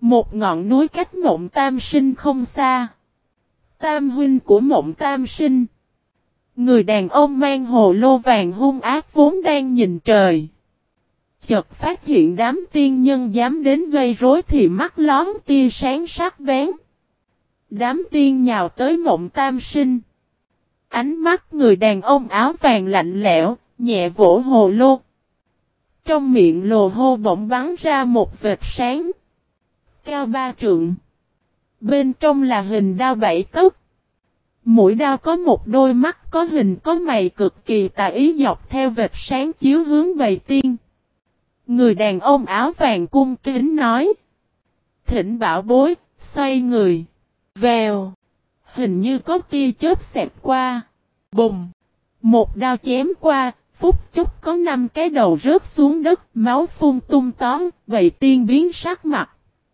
Một ngọn núi cách mộng tam sinh không xa. Tam huynh của mộng tam sinh. Người đàn ông mang hồ lô vàng hung ác vốn đang nhìn trời. chợt phát hiện đám tiên nhân dám đến gây rối thì mắt lón tia sáng sắc bén. Đám tiên nhào tới mộng tam sinh. Ánh mắt người đàn ông áo vàng lạnh lẽo, nhẹ vỗ hồ lô. Trong miệng lồ hô bỗng bắn ra một vệt sáng. Cao ba trượng. Bên trong là hình đao bảy tấc. Mũi đao có một đôi mắt có hình có mày cực kỳ tà ý dọc theo vệt sáng chiếu hướng bầy tiên. Người đàn ông áo vàng cung kính nói. Thỉnh bảo bối, xoay người. Vèo. Hình như có tia chớp xẹp qua. Bùng. Một đao chém qua, phút chốc có năm cái đầu rớt xuống đất, máu phun tung tóm, vậy tiên biến sắc mặt.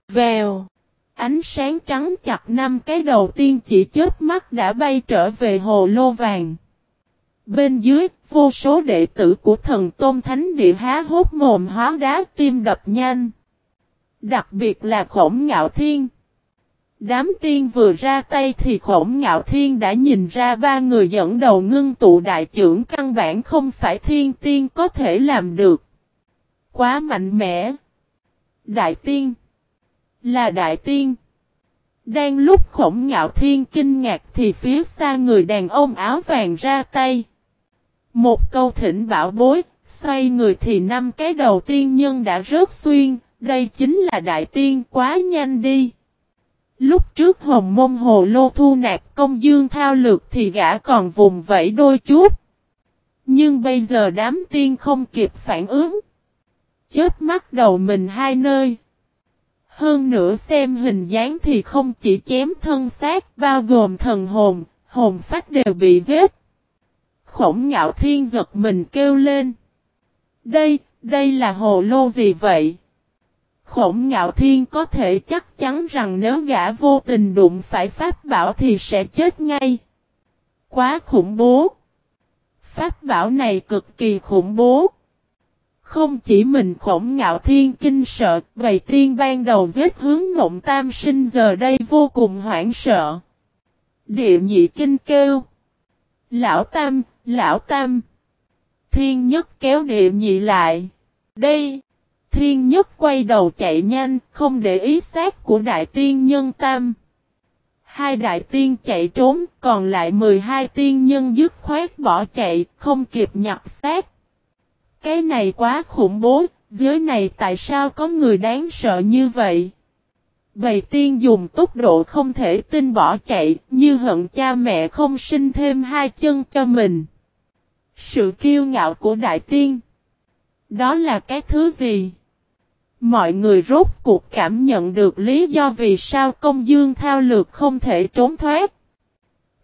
Vèo. Ánh sáng trắng chặt năm cái đầu tiên chỉ chết mắt đã bay trở về hồ lô vàng. Bên dưới, vô số đệ tử của thần Tôn Thánh Địa há hốt mồm hóa đá tim đập nhanh. Đặc biệt là khổng ngạo thiên. Đám tiên vừa ra tay thì khổng ngạo thiên đã nhìn ra ba người dẫn đầu ngưng tụ đại trưởng căn bản không phải thiên tiên có thể làm được. Quá mạnh mẽ. Đại tiên. Là đại tiên. Đang lúc khổng ngạo thiên kinh ngạc thì phía xa người đàn ông áo vàng ra tay. Một câu thỉnh bảo bối, xoay người thì năm cái đầu tiên nhân đã rớt xuyên, đây chính là đại tiên quá nhanh đi. Lúc trước hồng mông hồ lô thu nạp công dương thao lược thì gã còn vùng vẫy đôi chút. Nhưng bây giờ đám tiên không kịp phản ứng. Chết mắt đầu mình hai nơi. Hơn nữa xem hình dáng thì không chỉ chém thân xác bao gồm thần hồn, hồn phách đều bị giết. Khổng ngạo thiên giật mình kêu lên. Đây, đây là hồ lô gì vậy? Khổng ngạo thiên có thể chắc chắn rằng nếu gã vô tình đụng phải pháp bảo thì sẽ chết ngay. Quá khủng bố. Pháp bảo này cực kỳ khủng bố. Không chỉ mình khổng ngạo thiên kinh sợ, bầy tiên ban đầu giết hướng mộng tam sinh giờ đây vô cùng hoảng sợ. Địa nhị kinh kêu. Lão tam, lão tam. Thiên nhất kéo địa nhị lại. Đây. Thiên nhất quay đầu chạy nhanh, không để ý xác của đại tiên nhân tam. Hai đại tiên chạy trốn, còn lại 12 tiên nhân dứt khoát bỏ chạy, không kịp nhập xác. Cái này quá khủng bố, dưới này tại sao có người đáng sợ như vậy? Bầy tiên dùng tốc độ không thể tin bỏ chạy, như hận cha mẹ không sinh thêm hai chân cho mình. Sự kiêu ngạo của đại tiên. Đó là cái thứ gì? Mọi người rốt cuộc cảm nhận được lý do vì sao công dương thao lược không thể trốn thoát.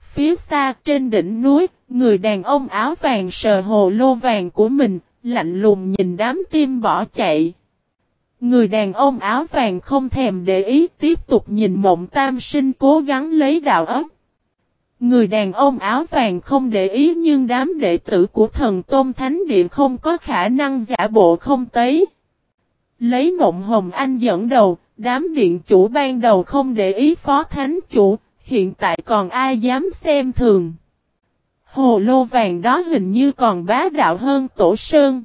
Phía xa trên đỉnh núi, người đàn ông áo vàng sờ hồ lô vàng của mình, lạnh lùng nhìn đám tim bỏ chạy. Người đàn ông áo vàng không thèm để ý tiếp tục nhìn mộng tam sinh cố gắng lấy đạo ấm. Người đàn ông áo vàng không để ý nhưng đám đệ tử của thần Tôn Thánh Điện không có khả năng giả bộ không tấy. Lấy mộng hồng anh dẫn đầu, đám điện chủ ban đầu không để ý phó thánh chủ, hiện tại còn ai dám xem thường. Hồ lô vàng đó hình như còn bá đạo hơn tổ sơn.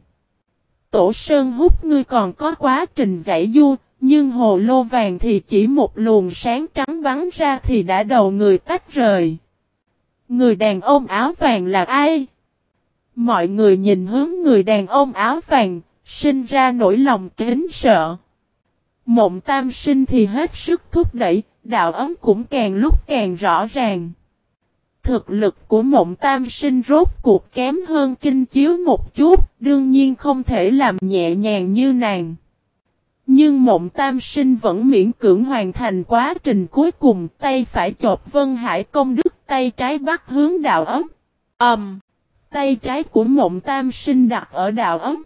Tổ sơn hút ngươi còn có quá trình giải du, nhưng hồ lô vàng thì chỉ một luồng sáng trắng bắn ra thì đã đầu người tách rời. Người đàn ông áo vàng là ai? Mọi người nhìn hướng người đàn ông áo vàng, sinh ra nỗi lòng kính sợ. Mộng tam sinh thì hết sức thúc đẩy, đạo ấm cũng càng lúc càng rõ ràng. Thực lực của mộng tam sinh rốt cuộc kém hơn kinh chiếu một chút, đương nhiên không thể làm nhẹ nhàng như nàng. Nhưng mộng tam sinh vẫn miễn cưỡng hoàn thành quá trình cuối cùng tay phải chộp Vân Hải công đức tay trái bắt hướng đạo ấm. Ẩm! Um, tay trái của mộng tam sinh đặt ở đạo ấm.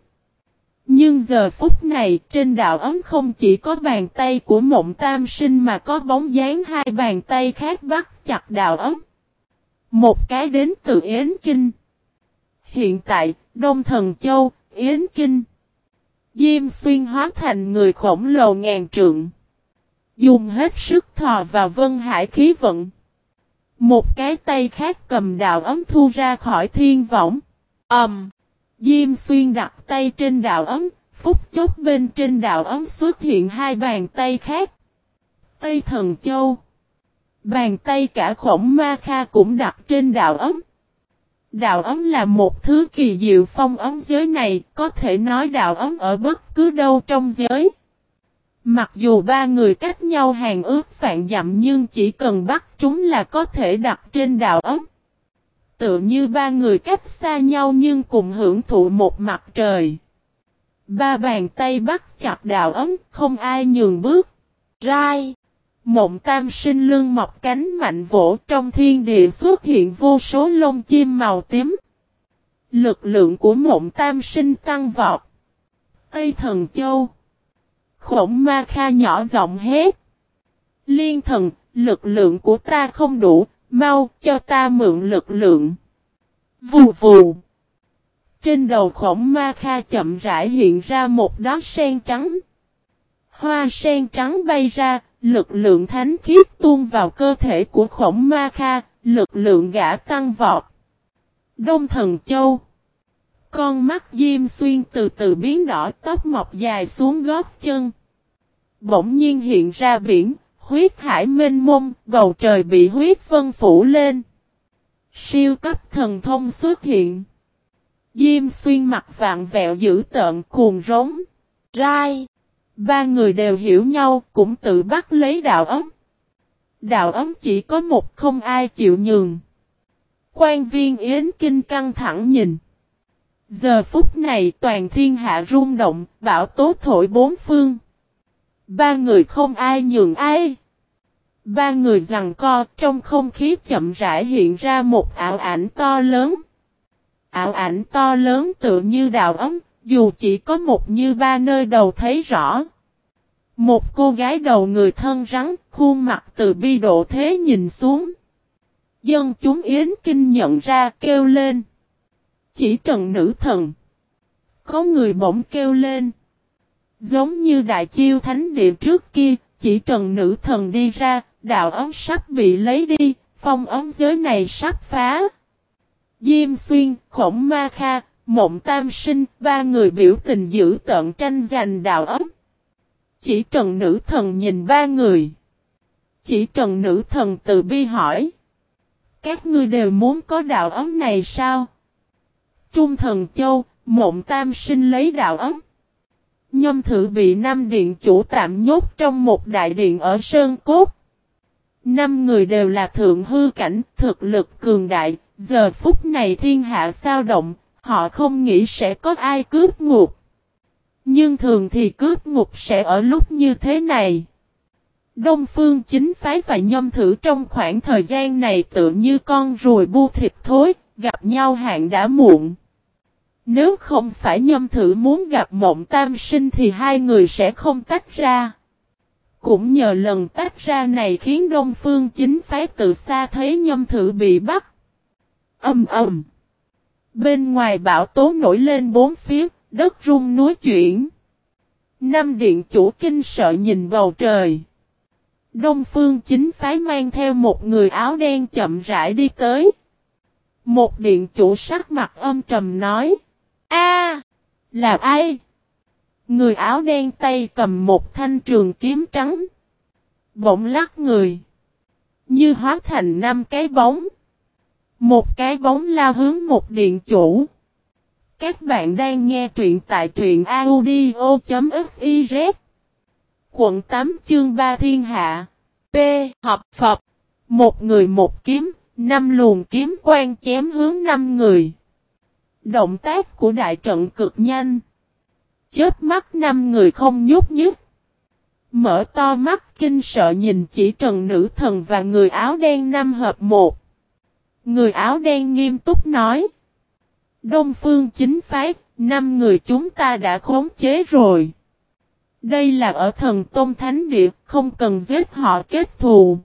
Nhưng giờ phút này trên đạo ấm không chỉ có bàn tay của mộng tam sinh mà có bóng dáng hai bàn tay khác bắt chặt đạo ấm. Một cái đến từ Yến Kinh. Hiện tại, Đông Thần Châu, Yến Kinh. Diêm xuyên hóa thành người khổng lồ ngàn trượng. Dùng hết sức thò vào vân hải khí vận. Một cái tay khác cầm đạo ấm thu ra khỏi thiên võng. Ẩm. Um, Diêm xuyên đặt tay trên đạo ấm, Phúc chốc bên trên đạo ấm xuất hiện hai bàn tay khác. Tây Thần Châu. Bàn tay cả khổng ma kha cũng đặt trên đạo ấm. Đạo ấm là một thứ kỳ diệu phong ấm giới này, có thể nói đạo ấm ở bất cứ đâu trong giới. Mặc dù ba người cách nhau hàng ước phạn dặm nhưng chỉ cần bắt chúng là có thể đặt trên đạo ấm. Tự như ba người cách xa nhau nhưng cùng hưởng thụ một mặt trời. Ba bàn tay bắt chặt đạo ấm, không ai nhường bước. Rai. Mộng tam sinh lưng mọc cánh mạnh vỗ trong thiên địa xuất hiện vô số lông chim màu tím. Lực lượng của mộng tam sinh tăng vọt. Tây thần châu. Khổng ma kha nhỏ giọng hét. Liên thần, lực lượng của ta không đủ, mau cho ta mượn lực lượng. Vù vù. Trên đầu khổng ma kha chậm rãi hiện ra một đóa sen trắng. Hoa sen trắng bay ra, lực lượng thánh khiết tuôn vào cơ thể của khổng ma kha, lực lượng gã tăng vọt. Đông thần châu. Con mắt diêm xuyên từ từ biến đỏ tóc mọc dài xuống gót chân. Bỗng nhiên hiện ra biển, huyết hải mênh mông, bầu trời bị huyết vân phủ lên. Siêu cấp thần thông xuất hiện. Diêm xuyên mặt vạn vẹo dữ tợn cuồng rống. Rai. Ba người đều hiểu nhau cũng tự bắt lấy đạo ấm. Đạo ấm chỉ có một không ai chịu nhường. Quan viên Yến Kinh căng thẳng nhìn. Giờ phút này toàn thiên hạ rung động, bão tố thổi bốn phương. Ba người không ai nhường ai. Ba người rằng co trong không khí chậm rãi hiện ra một ảo ảnh to lớn. Ảo ảnh to lớn tự như đạo ấm, dù chỉ có một như ba nơi đầu thấy rõ. Một cô gái đầu người thân rắn, khuôn mặt từ bi độ thế nhìn xuống. Dân chúng Yến Kinh nhận ra kêu lên. Chỉ trần nữ thần. Có người bỗng kêu lên. Giống như đại chiêu thánh địa trước kia, chỉ trần nữ thần đi ra, đạo ấm sắp bị lấy đi, phong ấm giới này sắp phá. Diêm xuyên, khổng ma kha, mộng tam sinh, ba người biểu tình giữ tận tranh giành đạo ấm. Chỉ trần nữ thần nhìn ba người. Chỉ trần nữ thần từ bi hỏi. Các ngươi đều muốn có đạo ấm này sao? Trung thần châu, mộng tam sinh lấy đạo ấm. Nhâm thử bị năm điện chủ tạm nhốt trong một đại điện ở Sơn Cốt. Năm người đều là thượng hư cảnh, thực lực cường đại, giờ phút này thiên hạ sao động, họ không nghĩ sẽ có ai cướp ngục. Nhưng thường thì cướp ngục sẽ ở lúc như thế này. Đông phương chính phái và nhâm thử trong khoảng thời gian này tự như con ruồi bu thịt thối, gặp nhau hạn đã muộn. Nếu không phải nhâm thử muốn gặp mộng tam sinh thì hai người sẽ không tách ra. Cũng nhờ lần tách ra này khiến Đông Phương chính phái tự xa thấy nhâm thử bị bắt. Âm ầm. Bên ngoài bão tố nổi lên bốn phía, đất rung núi chuyển. Năm điện chủ kinh sợ nhìn bầu trời. Đông phương chính phái mang theo một người áo đen chậm rãi đi tới. Một điện chủ sắc mặt âm trầm nói a là ai? Người áo đen tay cầm một thanh trường kiếm trắng. Bỗng lắc người. Như hóa thành năm cái bóng. Một cái bóng lao hướng một điện chủ. Các bạn đang nghe truyện tại truyện audio.fiz Quận 8 chương 3 thiên hạ P. Hợp Phật Một người một kiếm, năm luồng kiếm quan chém hướng năm người. Động tác của đại trận cực nhanh. Chết mắt năm người không nhúc nhích. Mở to mắt kinh sợ nhìn chỉ trần nữ thần và người áo đen năm hợp một. Người áo đen nghiêm túc nói. Đông phương chính phái, năm người chúng ta đã khống chế rồi. Đây là ở thần Tôn Thánh Địa, không cần giết họ kết thù.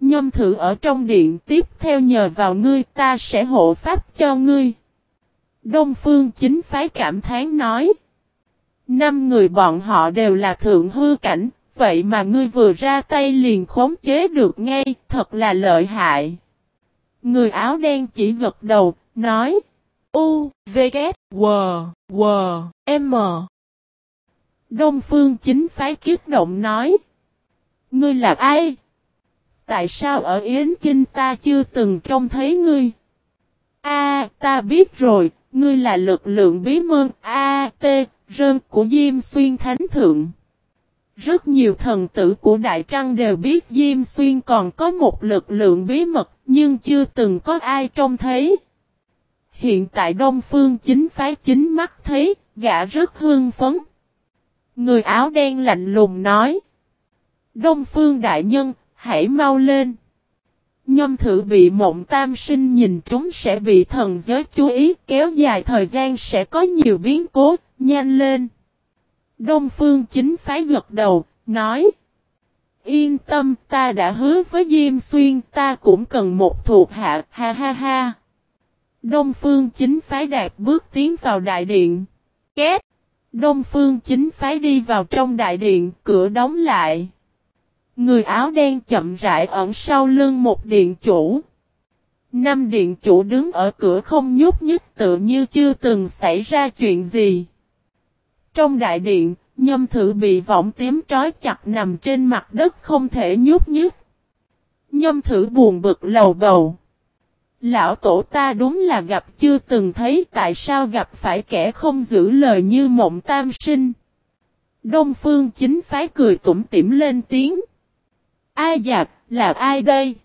Nhâm thử ở trong điện tiếp theo nhờ vào ngươi ta sẽ hộ pháp cho ngươi. Đông phương chính phái cảm thán nói. Năm người bọn họ đều là thượng hư cảnh, vậy mà ngươi vừa ra tay liền khống chế được ngay, thật là lợi hại. Người áo đen chỉ gật đầu, nói. U, V, K, W, W, M. Đông phương chính phái kiết động nói. Ngươi là ai? Tại sao ở Yến Kinh ta chưa từng trông thấy ngươi? A, ta biết rồi, ngươi là lực lượng bí mật A, T, Rơn của Diêm Xuyên Thánh Thượng. Rất nhiều thần tử của Đại Trăng đều biết Diêm Xuyên còn có một lực lượng bí mật, nhưng chưa từng có ai trông thấy. Hiện tại Đông Phương chính phái chính mắt thấy, gã rất hương phấn. Người áo đen lạnh lùng nói. Đông Phương Đại Nhân, hãy mau lên. Nhâm thử bị mộng tam sinh nhìn trúng sẽ bị thần giới chú ý kéo dài thời gian sẽ có nhiều biến cố, nhanh lên. Đông Phương chính phái gật đầu, nói. Yên tâm, ta đã hứa với Diêm Xuyên, ta cũng cần một thuộc hạ, ha ha ha. Đông Phương chính phái đạt bước tiến vào đại điện. Két! Đông Phương chính phái đi vào trong đại điện, cửa đóng lại. Người áo đen chậm rãi ẩn sau lưng một điện chủ. Năm điện chủ đứng ở cửa không nhúc nhích tự như chưa từng xảy ra chuyện gì. Trong đại điện, nhâm thử bị võng tím trói chặt nằm trên mặt đất không thể nhúc nhích. Nhâm thử buồn bực lầu bầu. Lão tổ ta đúng là gặp chưa từng thấy tại sao gặp phải kẻ không giữ lời như mộng tam sinh. Đông phương chính phái cười tủm tỉm lên tiếng. Ai giặc, là ai đây?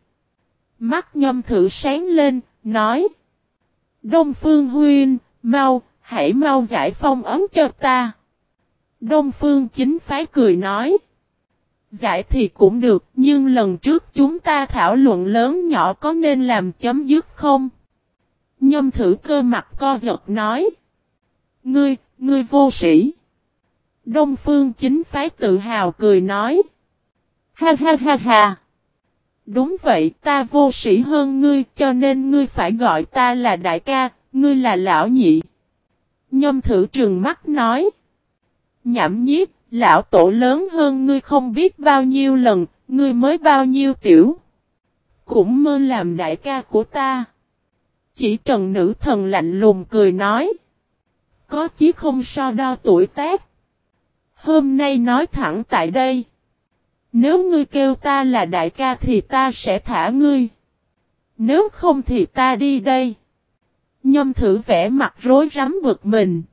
Mắt nhâm thử sáng lên, nói. Đông phương huyên, mau, hãy mau giải phong ấm cho ta. Đông phương chính phái cười nói. Giải thì cũng được, nhưng lần trước chúng ta thảo luận lớn nhỏ có nên làm chấm dứt không? Nhâm thử cơ mặt co giật nói. Ngươi, ngươi vô sĩ. Đông phương chính phái tự hào cười nói. Ha ha ha ha. Đúng vậy ta vô sĩ hơn ngươi cho nên ngươi phải gọi ta là đại ca, ngươi là lão nhị. Nhâm thử trừng mắt nói. Nhảm nhiếp, lão tổ lớn hơn ngươi không biết bao nhiêu lần, ngươi mới bao nhiêu tiểu. Cũng mơ làm đại ca của ta. Chỉ trần nữ thần lạnh lùng cười nói. Có chí không so đo tuổi tác. Hôm nay nói thẳng tại đây. Nếu ngươi kêu ta là đại ca thì ta sẽ thả ngươi. Nếu không thì ta đi đây. Nhâm thử vẽ mặt rối rắm bực mình.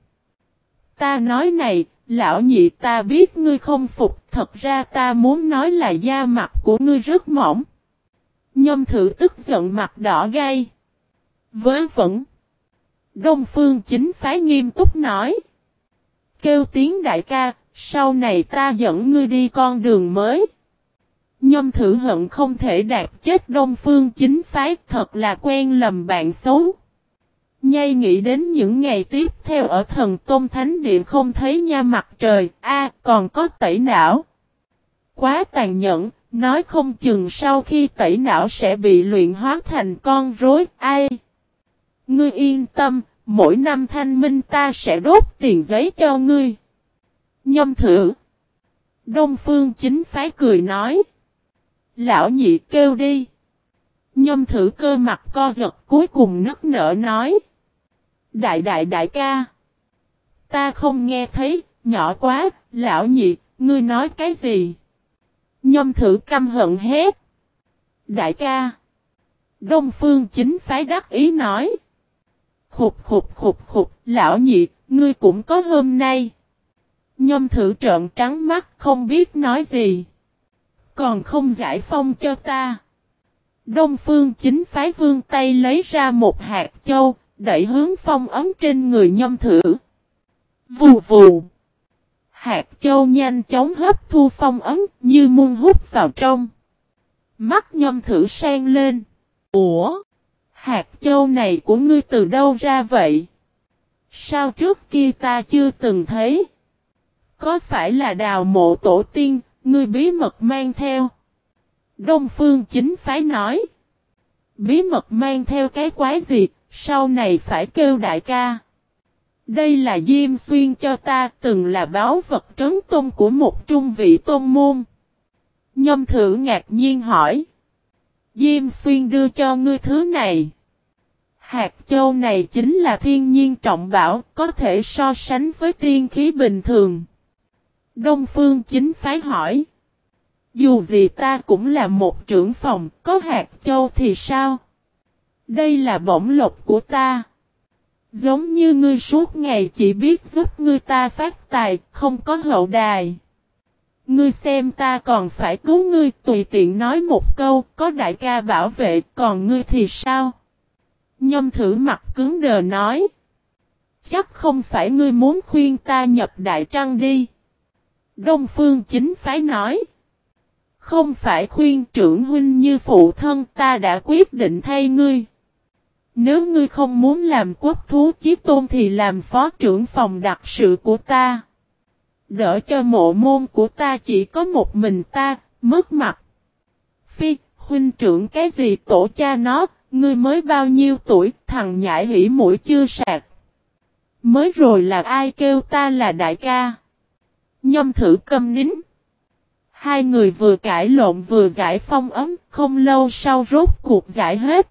Ta nói này, lão nhị ta biết ngươi không phục, thật ra ta muốn nói là da mặt của ngươi rất mỏng. Nhâm thử tức giận mặt đỏ gay. Với vẩn. Đông phương chính phái nghiêm túc nói. Kêu tiếng đại ca, sau này ta dẫn ngươi đi con đường mới. Nhâm thử hận không thể đạt chết đông phương chính phái thật là quen lầm bạn xấu. Nhây nghĩ đến những ngày tiếp theo ở thần Tôn Thánh Điện không thấy nha mặt trời, a còn có tẩy não. Quá tàn nhẫn, nói không chừng sau khi tẩy não sẽ bị luyện hóa thành con rối, ai. Ngươi yên tâm, mỗi năm thanh minh ta sẽ đốt tiền giấy cho ngươi. Nhâm thử. Đông phương chính phái cười nói. Lão nhị kêu đi. Nhâm thử cơ mặt co giật cuối cùng nức nở nói. Đại đại đại ca. Ta không nghe thấy, nhỏ quá, lão nhị, ngươi nói cái gì? Nhâm thử căm hận hết. Đại ca. Đông phương chính phái đắc ý nói. Khục khục khục khục, lão nhị, ngươi cũng có hôm nay. Nhâm thử trợn trắng mắt không biết nói gì. Còn không giải phong cho ta. Đông phương chính phái vương tay lấy ra một hạt châu, đẩy hướng phong ấm trên người nhâm thử. Vù vù. Hạt châu nhanh chóng hấp thu phong ấm như muôn hút vào trong. Mắt nhâm thử sang lên. Ủa? Hạt châu này của ngươi từ đâu ra vậy? Sao trước kia ta chưa từng thấy? Có phải là đào mộ tổ tiên, ngươi bí mật mang theo? Đông phương chính phái nói. Bí mật mang theo cái quái gì, sau này phải kêu đại ca. Đây là Diêm Xuyên cho ta từng là báo vật trấn tôn của một trung vị tôn môn. Nhâm thử ngạc nhiên hỏi. Diêm Xuyên đưa cho ngươi thứ này. Hạt châu này chính là thiên nhiên trọng bảo, có thể so sánh với tiên khí bình thường. Đông Phương chính phái hỏi. Dù gì ta cũng là một trưởng phòng, có hạt châu thì sao? Đây là bổng lộc của ta. Giống như ngươi suốt ngày chỉ biết giúp ngươi ta phát tài, không có hậu đài. Ngươi xem ta còn phải cứu ngươi tùy tiện nói một câu, có đại ca bảo vệ, còn ngươi thì sao? Nhâm thử mặt cứng đờ nói. Chắc không phải ngươi muốn khuyên ta nhập đại trăng đi. Đông phương chính phái nói. Không phải khuyên trưởng huynh như phụ thân ta đã quyết định thay ngươi. Nếu ngươi không muốn làm quốc thú chiếc tôn thì làm phó trưởng phòng đặc sự của ta. Đỡ cho mộ môn của ta chỉ có một mình ta, mất mặt. Phi, huynh trưởng cái gì tổ cha nó, ngươi mới bao nhiêu tuổi, thằng nhãi hỉ mũi chưa sạc. Mới rồi là ai kêu ta là đại ca. Nhâm thử câm nín. Hai người vừa cãi lộn vừa giải phong ấm, không lâu sau rốt cuộc giải hết.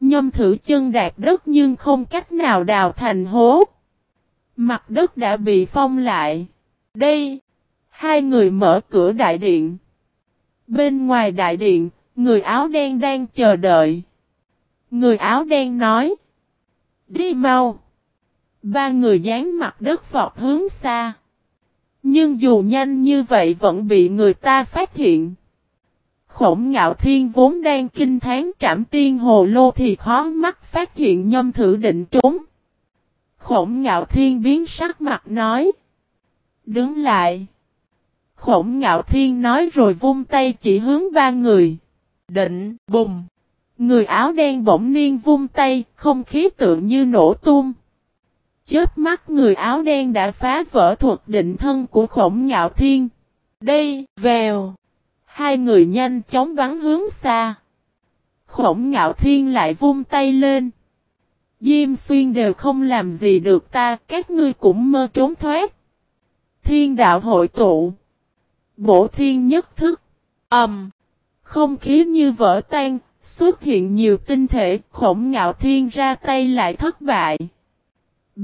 Nhâm thử chân đạp đất nhưng không cách nào đào thành hố. Mặt đất đã bị phong lại. Đây, hai người mở cửa đại điện. Bên ngoài đại điện, người áo đen đang chờ đợi. Người áo đen nói. Đi mau. Ba người dán mặt đất vọt hướng xa. Nhưng dù nhanh như vậy vẫn bị người ta phát hiện. Khổng ngạo thiên vốn đang kinh tháng trảm tiên hồ lô thì khó mắt phát hiện nhâm thử định trốn. Khổng ngạo thiên biến sắc mặt nói. Đứng lại. Khổng ngạo thiên nói rồi vung tay chỉ hướng ba người. Định, bùng. Người áo đen bỗng niên vung tay, không khí tượng như nổ tung chớp mắt người áo đen đã phá vỡ thuật định thân của khổng ngạo thiên. Đây, vèo. Hai người nhanh chóng bắn hướng xa. Khổng ngạo thiên lại vung tay lên. Diêm xuyên đều không làm gì được ta, các ngươi cũng mơ trốn thoát. Thiên đạo hội tụ. Bổ thiên nhất thức. Ẩm. Um, không khí như vỡ tan, xuất hiện nhiều tinh thể, khổng ngạo thiên ra tay lại thất bại.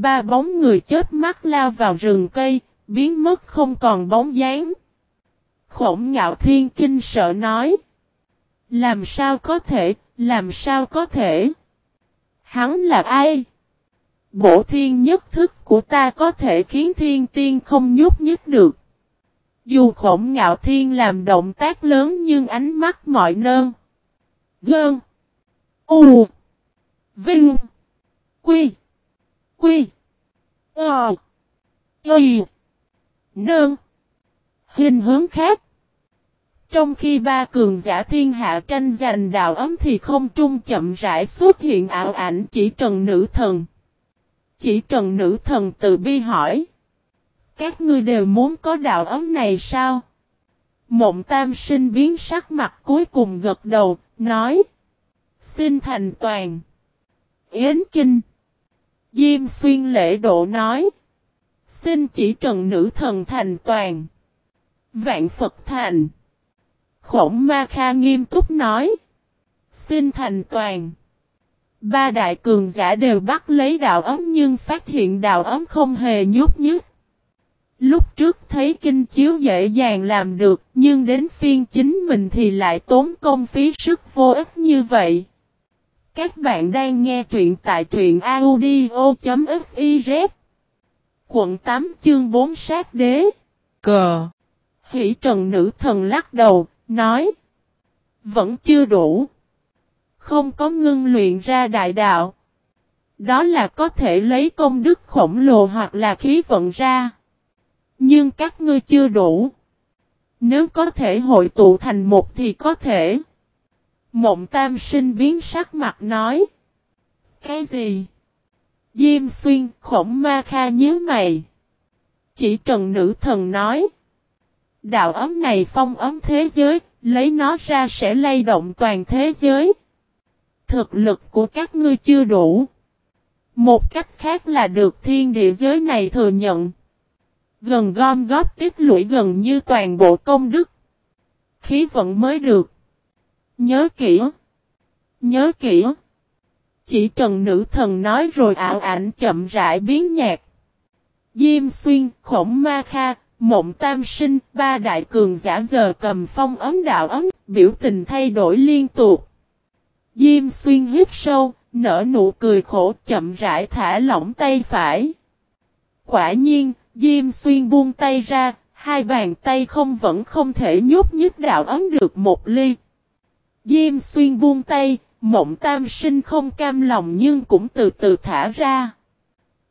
Ba bóng người chết mắt lao vào rừng cây, biến mất không còn bóng dáng. Khổng ngạo thiên kinh sợ nói. Làm sao có thể, làm sao có thể? Hắn là ai? Bộ thiên nhất thức của ta có thể khiến thiên tiên không nhúc nhích được. Dù khổng ngạo thiên làm động tác lớn nhưng ánh mắt mọi nơn. Gơn. U. Vinh. Quy. Quy. Ờ. Ý. Nương. Hình hướng khác. Trong khi ba cường giả thiên hạ tranh giành đạo ấm thì không trung chậm rãi xuất hiện ảo ảnh chỉ trần nữ thần. Chỉ trần nữ thần từ bi hỏi. Các ngươi đều muốn có đạo ấm này sao? Mộng tam sinh biến sắc mặt cuối cùng gật đầu, nói. Xin thành toàn. Yến Kinh. Diêm xuyên lễ độ nói. Xin chỉ trần nữ thần thành toàn. Vạn Phật thành. Khổng Ma Kha nghiêm túc nói. Xin thành toàn. Ba đại cường giả đều bắt lấy đạo ấm nhưng phát hiện đạo ấm không hề nhút nhứt. Lúc trước thấy kinh chiếu dễ dàng làm được, nhưng đến phiên chính mình thì lại tốn công phí sức vô ích như vậy. Các bạn đang nghe truyện tại truyện audio.fiz Quận 8 chương 4 sát đế. Cờ. Hỷ trần nữ thần lắc đầu, nói Vẫn chưa đủ. Không có ngưng luyện ra đại đạo. Đó là có thể lấy công đức khổng lồ hoặc là khí vận ra. Nhưng các ngươi chưa đủ. Nếu có thể hội tụ thành một thì có thể Mộng tam sinh biến sắc mặt nói. Cái gì? Diêm xuyên khổng ma kha nhớ mày. Chỉ trần nữ thần nói. Đạo ấm này phong ấm thế giới, lấy nó ra sẽ lay động toàn thế giới. Thực lực của các ngươi chưa đủ. Một cách khác là được thiên địa giới này thừa nhận. Gần gom góp tích lũy gần như toàn bộ công đức. Khí vận mới được. Nhớ kỹ. Nhớ kỹ. Chỉ trần nữ thần nói rồi ảo ảnh chậm rãi biến nhạc Diêm xuyên, khổng ma kha, Mộng Tam Sinh, ba đại cường giả giờ cầm phong ấm đạo ấm, biểu tình thay đổi liên tục. Diêm xuyên hít sâu, nở nụ cười khổ chậm rãi thả lỏng tay phải. Quả nhiên, Diêm xuyên buông tay ra, hai bàn tay không vẫn không thể nhúc nhích đạo ấm được một ly. Diêm xuyên buông tay, mộng tam sinh không cam lòng nhưng cũng từ từ thả ra.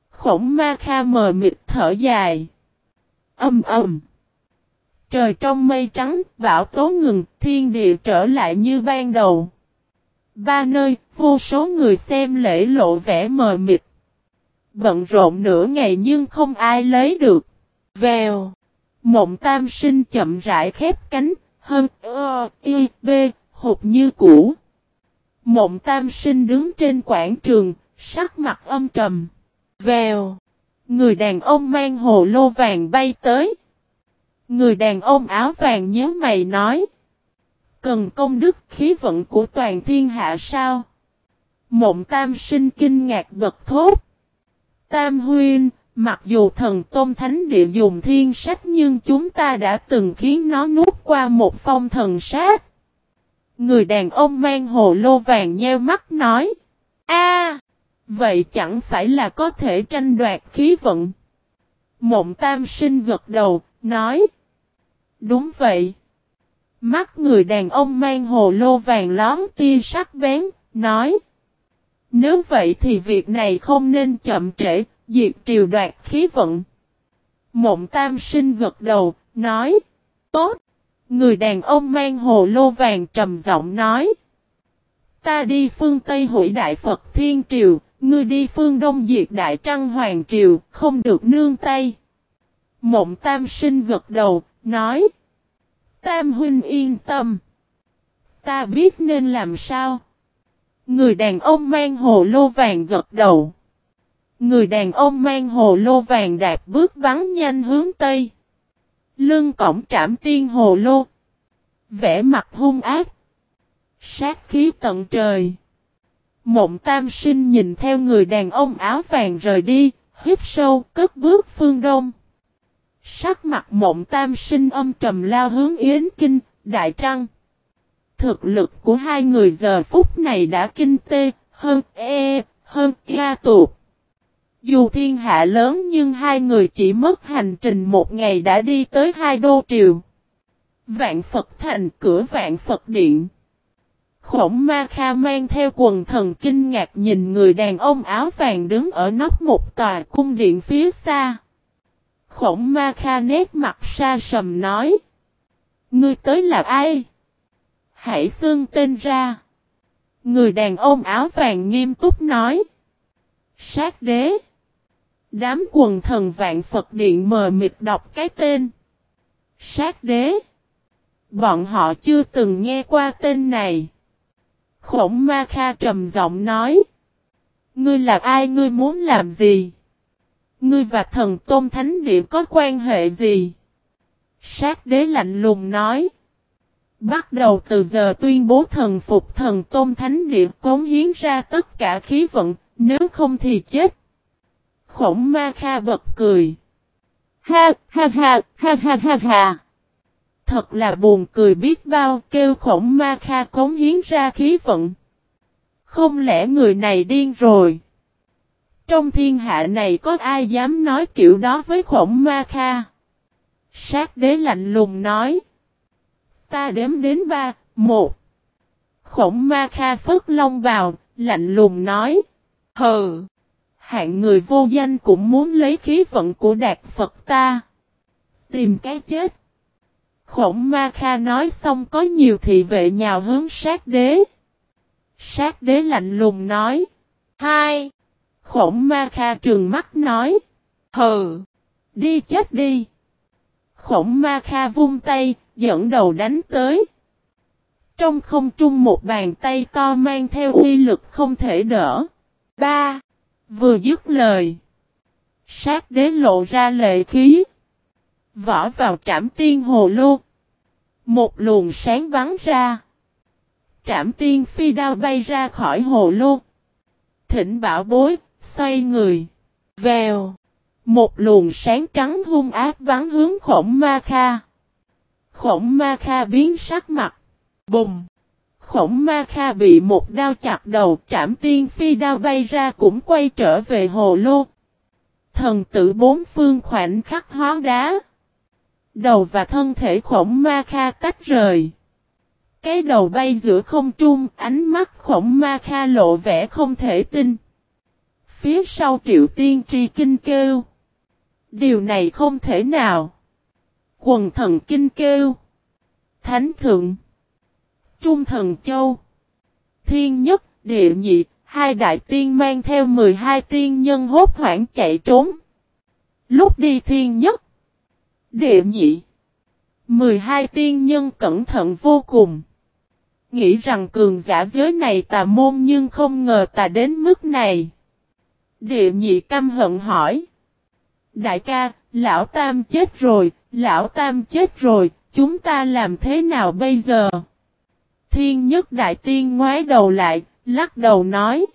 Khổng ma kha mờ mịt thở dài. Âm ầm. Trời trong mây trắng, bão tố ngừng, thiên địa trở lại như ban đầu. Ba nơi, vô số người xem lễ lộ vẻ mờ mịt. Bận rộn nửa ngày nhưng không ai lấy được. Vèo. Mộng tam sinh chậm rãi khép cánh, hơn, ơ, y, b, hụt như cũ. Mộng tam sinh đứng trên quảng trường, sắc mặt âm trầm. Vèo. Người đàn ông mang hồ lô vàng bay tới. Người đàn ông áo vàng nhớ mày nói. Cần công đức khí vận của toàn thiên hạ sao? Mộng tam sinh kinh ngạc bật thốt. Tam huyên, mặc dù thần tôn thánh địa dùng thiên sách nhưng chúng ta đã từng khiến nó nuốt qua một phong thần sát. Người đàn ông mang hồ lô vàng nheo mắt nói. a vậy chẳng phải là có thể tranh đoạt khí vận. Mộng tam sinh gật đầu, nói. Đúng vậy. Mắt người đàn ông mang hồ lô vàng lón tia sắc bén, nói. Nếu vậy thì việc này không nên chậm trễ, diệt triều đoạt khí vận. Mộng tam sinh gật đầu, nói. Tốt. Người đàn ông mang hồ lô vàng trầm giọng nói. Ta đi phương Tây hủy đại Phật Thiên Triều, ngươi đi phương Đông diệt đại Trăng Hoàng Triều, không được nương tay. Mộng tam sinh gật đầu, nói. Tam huynh yên tâm. Ta biết nên làm sao. Người đàn ông mang hồ lô vàng gật đầu. Người đàn ông mang hồ lô vàng đạp bước bắn nhanh hướng Tây. Lưng cổng trảm tiên hồ lô. Vẽ mặt hung ác. Sát khí tận trời. Mộng tam sinh nhìn theo người đàn ông áo vàng rời đi, hít sâu, cất bước phương đông. Sắc mặt mộng tam sinh âm trầm lao hướng Yến Kinh, Đại Trăng. Thực lực của hai người giờ phút này đã kinh tê, hơn e, hơn e ga tuột. Dù thiên hạ lớn nhưng hai người chỉ mất hành trình một ngày đã đi tới hai đô triều. Vạn Phật thành, cửa Vạn Phật điện. Khổng Ma Kha mang theo quần thần kinh ngạc nhìn người đàn ông áo vàng đứng ở nóc một tòa cung điện phía xa. Khổng Ma Kha nét mặt xa sầm nói. Ngươi tới là ai? Hãy xưng tên ra. Người đàn ông áo vàng nghiêm túc nói. Sát đế. Đám quần thần vạn Phật điện mờ mịt đọc cái tên. Sát đế. Bọn họ chưa từng nghe qua tên này. Khổng Ma Kha trầm giọng nói. Ngươi là ai ngươi muốn làm gì? Ngươi và thần Tôn Thánh Địa có quan hệ gì? Sát đế lạnh lùng nói. Bắt đầu từ giờ tuyên bố thần phục thần Tôn Thánh Địa cống hiến ra tất cả khí vận, nếu không thì chết. Khổng Ma Kha bật cười. Ha ha ha ha ha ha ha. Thật là buồn cười biết bao kêu khổng ma kha cống hiến ra khí vận. Không lẽ người này điên rồi? Trong thiên hạ này có ai dám nói kiểu đó với khổng ma kha? Sát đế lạnh lùng nói. Ta đếm đến ba, một. Khổng ma kha phất long vào, lạnh lùng nói. Hừ. Hạng người vô danh cũng muốn lấy khí vận của đạt Phật ta. Tìm cái chết. Khổng Ma Kha nói xong có nhiều thị vệ nhào hướng sát đế. Sát đế lạnh lùng nói. Hai. Khổng Ma Kha trừng mắt nói. Hừ. Đi chết đi. Khổng Ma Kha vung tay, dẫn đầu đánh tới. Trong không trung một bàn tay to mang theo uy lực không thể đỡ. Ba. Vừa dứt lời. Sát đế lộ ra lệ khí. Võ vào trảm tiên hồ lô. Một luồng sáng bắn ra. Trảm tiên phi đao bay ra khỏi hồ lô. Thỉnh bảo bối, xoay người. Vèo. Một luồng sáng trắng hung ác bắn hướng khổng ma kha. Khổng ma kha biến sắc mặt. Bùng! Khổng ma kha bị một đao chặt đầu trảm tiên phi đao bay ra cũng quay trở về hồ lô. Thần tử bốn phương khoảnh khắc hóa đá. Đầu và thân thể khổng ma kha tách rời. Cái đầu bay giữa không trung, ánh mắt khổng ma kha lộ vẻ không thể tin. Phía sau triệu tiên tri kinh kêu. Điều này không thể nào. Quần thần kinh kêu. Thánh thượng. Trung thần châu. Thiên nhất, địa nhị, hai đại tiên mang theo 12 tiên nhân hốt hoảng chạy trốn. Lúc đi thiên nhất. Địa nhị. 12 tiên nhân cẩn thận vô cùng. Nghĩ rằng cường giả giới này tà môn nhưng không ngờ tà đến mức này. Địa nhị căm hận hỏi. Đại ca, lão tam chết rồi, lão tam chết rồi, chúng ta làm thế nào bây giờ? Thiên nhất đại tiên ngoái đầu lại, lắc đầu nói.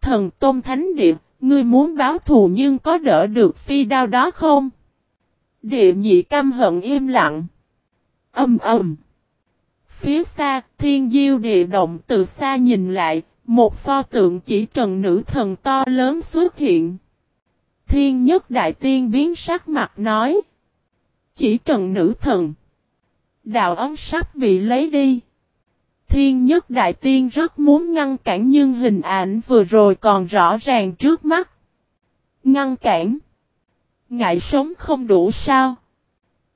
Thần Tôn Thánh Địa, ngươi muốn báo thù nhưng có đỡ được phi đao đó không? Địa nhị căm hận im lặng. Âm ầm. Phía xa, thiên diêu địa động từ xa nhìn lại, một pho tượng chỉ trần nữ thần to lớn xuất hiện. Thiên nhất đại tiên biến sắc mặt nói. Chỉ trần nữ thần. Đạo ấm sắp bị lấy đi. Thiên nhất đại tiên rất muốn ngăn cản nhưng hình ảnh vừa rồi còn rõ ràng trước mắt. Ngăn cản. Ngại sống không đủ sao.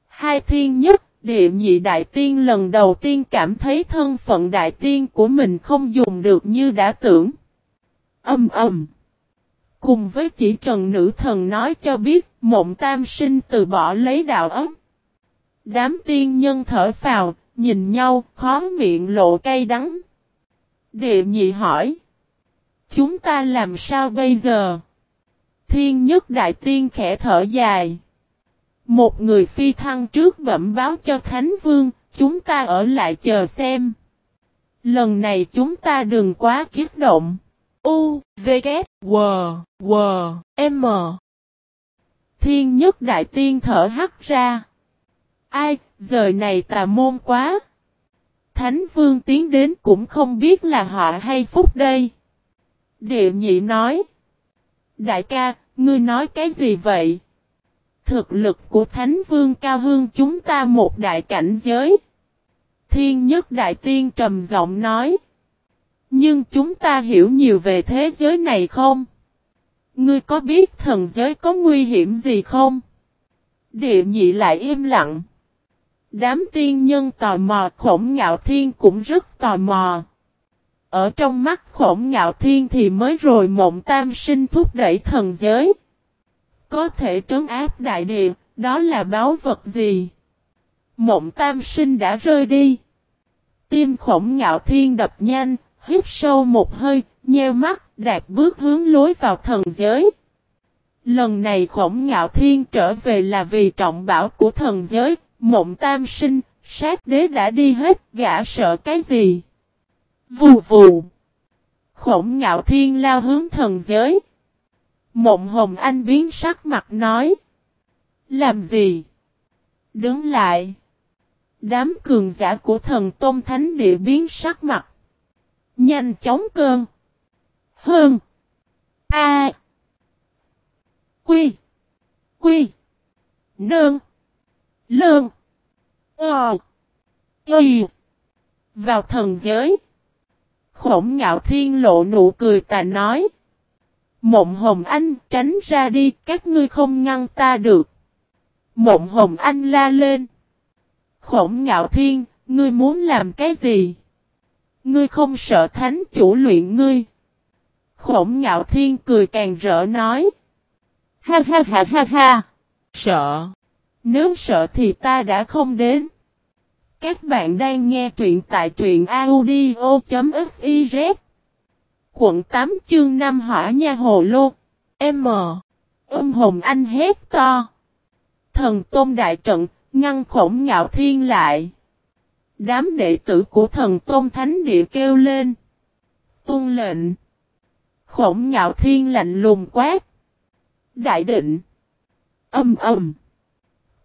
Hai thiên nhất, địa nhị đại tiên lần đầu tiên cảm thấy thân phận đại tiên của mình không dùng được như đã tưởng. Âm ầm. Cùng với chỉ trần nữ thần nói cho biết mộng tam sinh từ bỏ lấy đạo ấm. Đám tiên nhân thở phào, nhìn nhau, khó miệng lộ cay đắng. Địa nhị hỏi. Chúng ta làm sao bây giờ? Thiên nhất đại tiên khẽ thở dài. Một người phi thăng trước bẩm báo cho Thánh Vương, chúng ta ở lại chờ xem. Lần này chúng ta đừng quá kiết động. U, V, K, W, W, M. Thiên nhất đại tiên thở hắt ra. Ai, giờ này tà môn quá. Thánh vương tiến đến cũng không biết là họ hay phúc đây. Địa nhị nói. Đại ca, ngươi nói cái gì vậy? Thực lực của Thánh vương cao hơn chúng ta một đại cảnh giới. Thiên nhất đại tiên trầm giọng nói. Nhưng chúng ta hiểu nhiều về thế giới này không? Ngươi có biết thần giới có nguy hiểm gì không? Địa nhị lại im lặng. Đám tiên nhân tò mò khổng ngạo thiên cũng rất tò mò. Ở trong mắt khổng ngạo thiên thì mới rồi mộng tam sinh thúc đẩy thần giới. Có thể trấn áp đại địa, đó là báo vật gì? Mộng tam sinh đã rơi đi. Tim khổng ngạo thiên đập nhanh, hít sâu một hơi, nheo mắt, đạt bước hướng lối vào thần giới. Lần này khổng ngạo thiên trở về là vì trọng bảo của thần giới, mộng tam sinh, sát đế đã đi hết, gã sợ cái gì? Vù vù. Khổng ngạo thiên lao hướng thần giới. Mộng hồng anh biến sắc mặt nói. Làm gì? Đứng lại. Đám cường giả của thần Tôn Thánh Địa biến sắc mặt. Nhanh chóng cơn. Hơn. A. Quy. Quy. Nương. Lương. Ờ. Y. Vào thần giới. Khổng ngạo thiên lộ nụ cười tà nói. Mộng hồng anh tránh ra đi các ngươi không ngăn ta được. Mộng hồng anh la lên. Khổng ngạo thiên, ngươi muốn làm cái gì? Ngươi không sợ thánh chủ luyện ngươi. Khổng ngạo thiên cười càng rỡ nói. Ha ha ha ha ha. Sợ. Nếu sợ thì ta đã không đến. Các bạn đang nghe truyện tại truyện audio.fiz. Quận 8 chương 5 hỏa nha hồ lô. M. Âm hồng anh hét to. Thần tôn đại trận, ngăn khổng ngạo thiên lại. Đám đệ tử của thần tôn thánh địa kêu lên. Tôn lệnh. Khổng ngạo thiên lạnh lùng quát. Đại định. Âm ầm.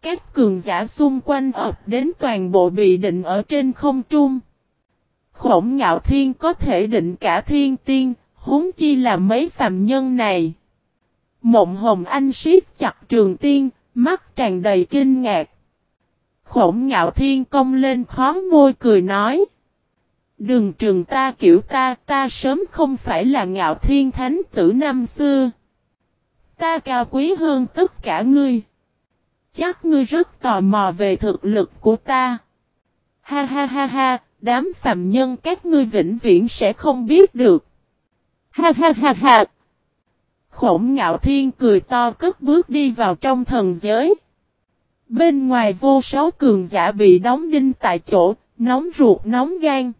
Các cường giả xung quanh ập đến toàn bộ bị định ở trên không trung. Khổng ngạo thiên có thể định cả thiên tiên, huống chi là mấy phàm nhân này. Mộng hồng anh siết chặt trường tiên, mắt tràn đầy kinh ngạc. Khổng ngạo thiên công lên khó môi cười nói. Đừng trường ta kiểu ta, ta sớm không phải là ngạo thiên thánh tử năm xưa. Ta cao quý hơn tất cả ngươi. Chắc ngươi rất tò mò về thực lực của ta. Ha ha ha ha, đám phàm nhân các ngươi vĩnh viễn sẽ không biết được. Ha ha ha ha. Khổng ngạo thiên cười to cất bước đi vào trong thần giới. Bên ngoài vô số cường giả bị đóng đinh tại chỗ, nóng ruột nóng gan.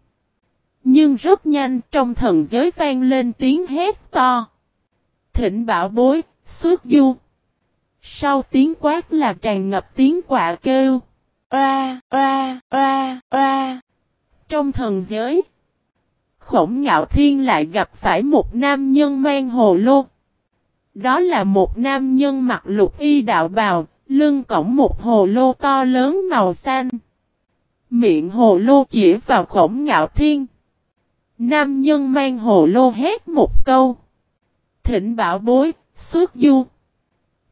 Nhưng rất nhanh trong thần giới vang lên tiếng hét to. Thịnh bảo bối, xuất du. Sau tiếng quát là tràn ngập tiếng quạ kêu. Oa, oa, oa, oa. Trong thần giới, khổng ngạo thiên lại gặp phải một nam nhân mang hồ lô. Đó là một nam nhân mặc lục y đạo bào, lưng cổng một hồ lô to lớn màu xanh. Miệng hồ lô chỉ vào khổng ngạo thiên. Nam nhân mang hồ lô hét một câu. Thịnh bảo bối, xuất du.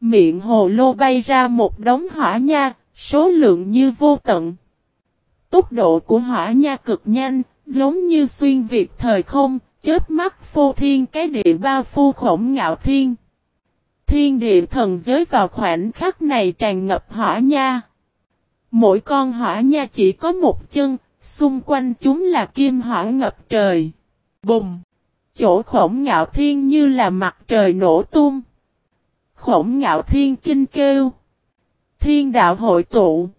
Miệng hồ lô bay ra một đống hỏa nha, số lượng như vô tận. Tốc độ của hỏa nha cực nhanh, giống như xuyên việt thời không, chết mắt phô thiên cái địa bao phu khổng ngạo thiên. Thiên địa thần giới vào khoảnh khắc này tràn ngập hỏa nha. Mỗi con hỏa nha chỉ có một chân, xung quanh chúng là kim hỏa ngập trời. Bùng! Chỗ khổng ngạo thiên như là mặt trời nổ tung. Khổng ngạo thiên kinh kêu. Thiên đạo hội tụ.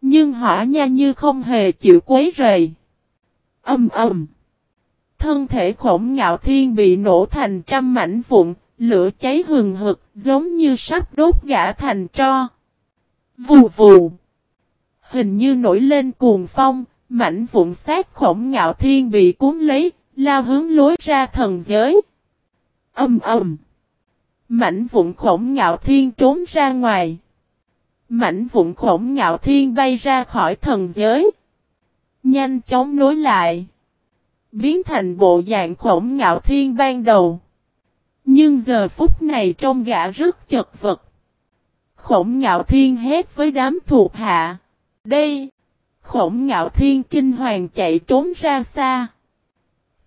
Nhưng hỏa nha như không hề chịu quấy rầy. Âm ầm. Thân thể khổng ngạo thiên bị nổ thành trăm mảnh vụn, lửa cháy hừng hực, giống như sắp đốt gã thành tro. Vù vù. Hình như nổi lên cuồng phong, mảnh vụn sát khổng ngạo thiên bị cuốn lấy, lao hướng lối ra thần giới. Âm ầm. Mảnh vụn khổng ngạo thiên trốn ra ngoài. Mảnh vụn khổng ngạo thiên bay ra khỏi thần giới. Nhanh chóng nối lại. Biến thành bộ dạng khổng ngạo thiên ban đầu. Nhưng giờ phút này trong gã rất chật vật. Khổng ngạo thiên hét với đám thuộc hạ. Đây! Khổng ngạo thiên kinh hoàng chạy trốn ra xa.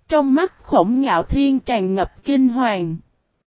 Trong mắt khổng ngạo thiên tràn ngập kinh hoàng.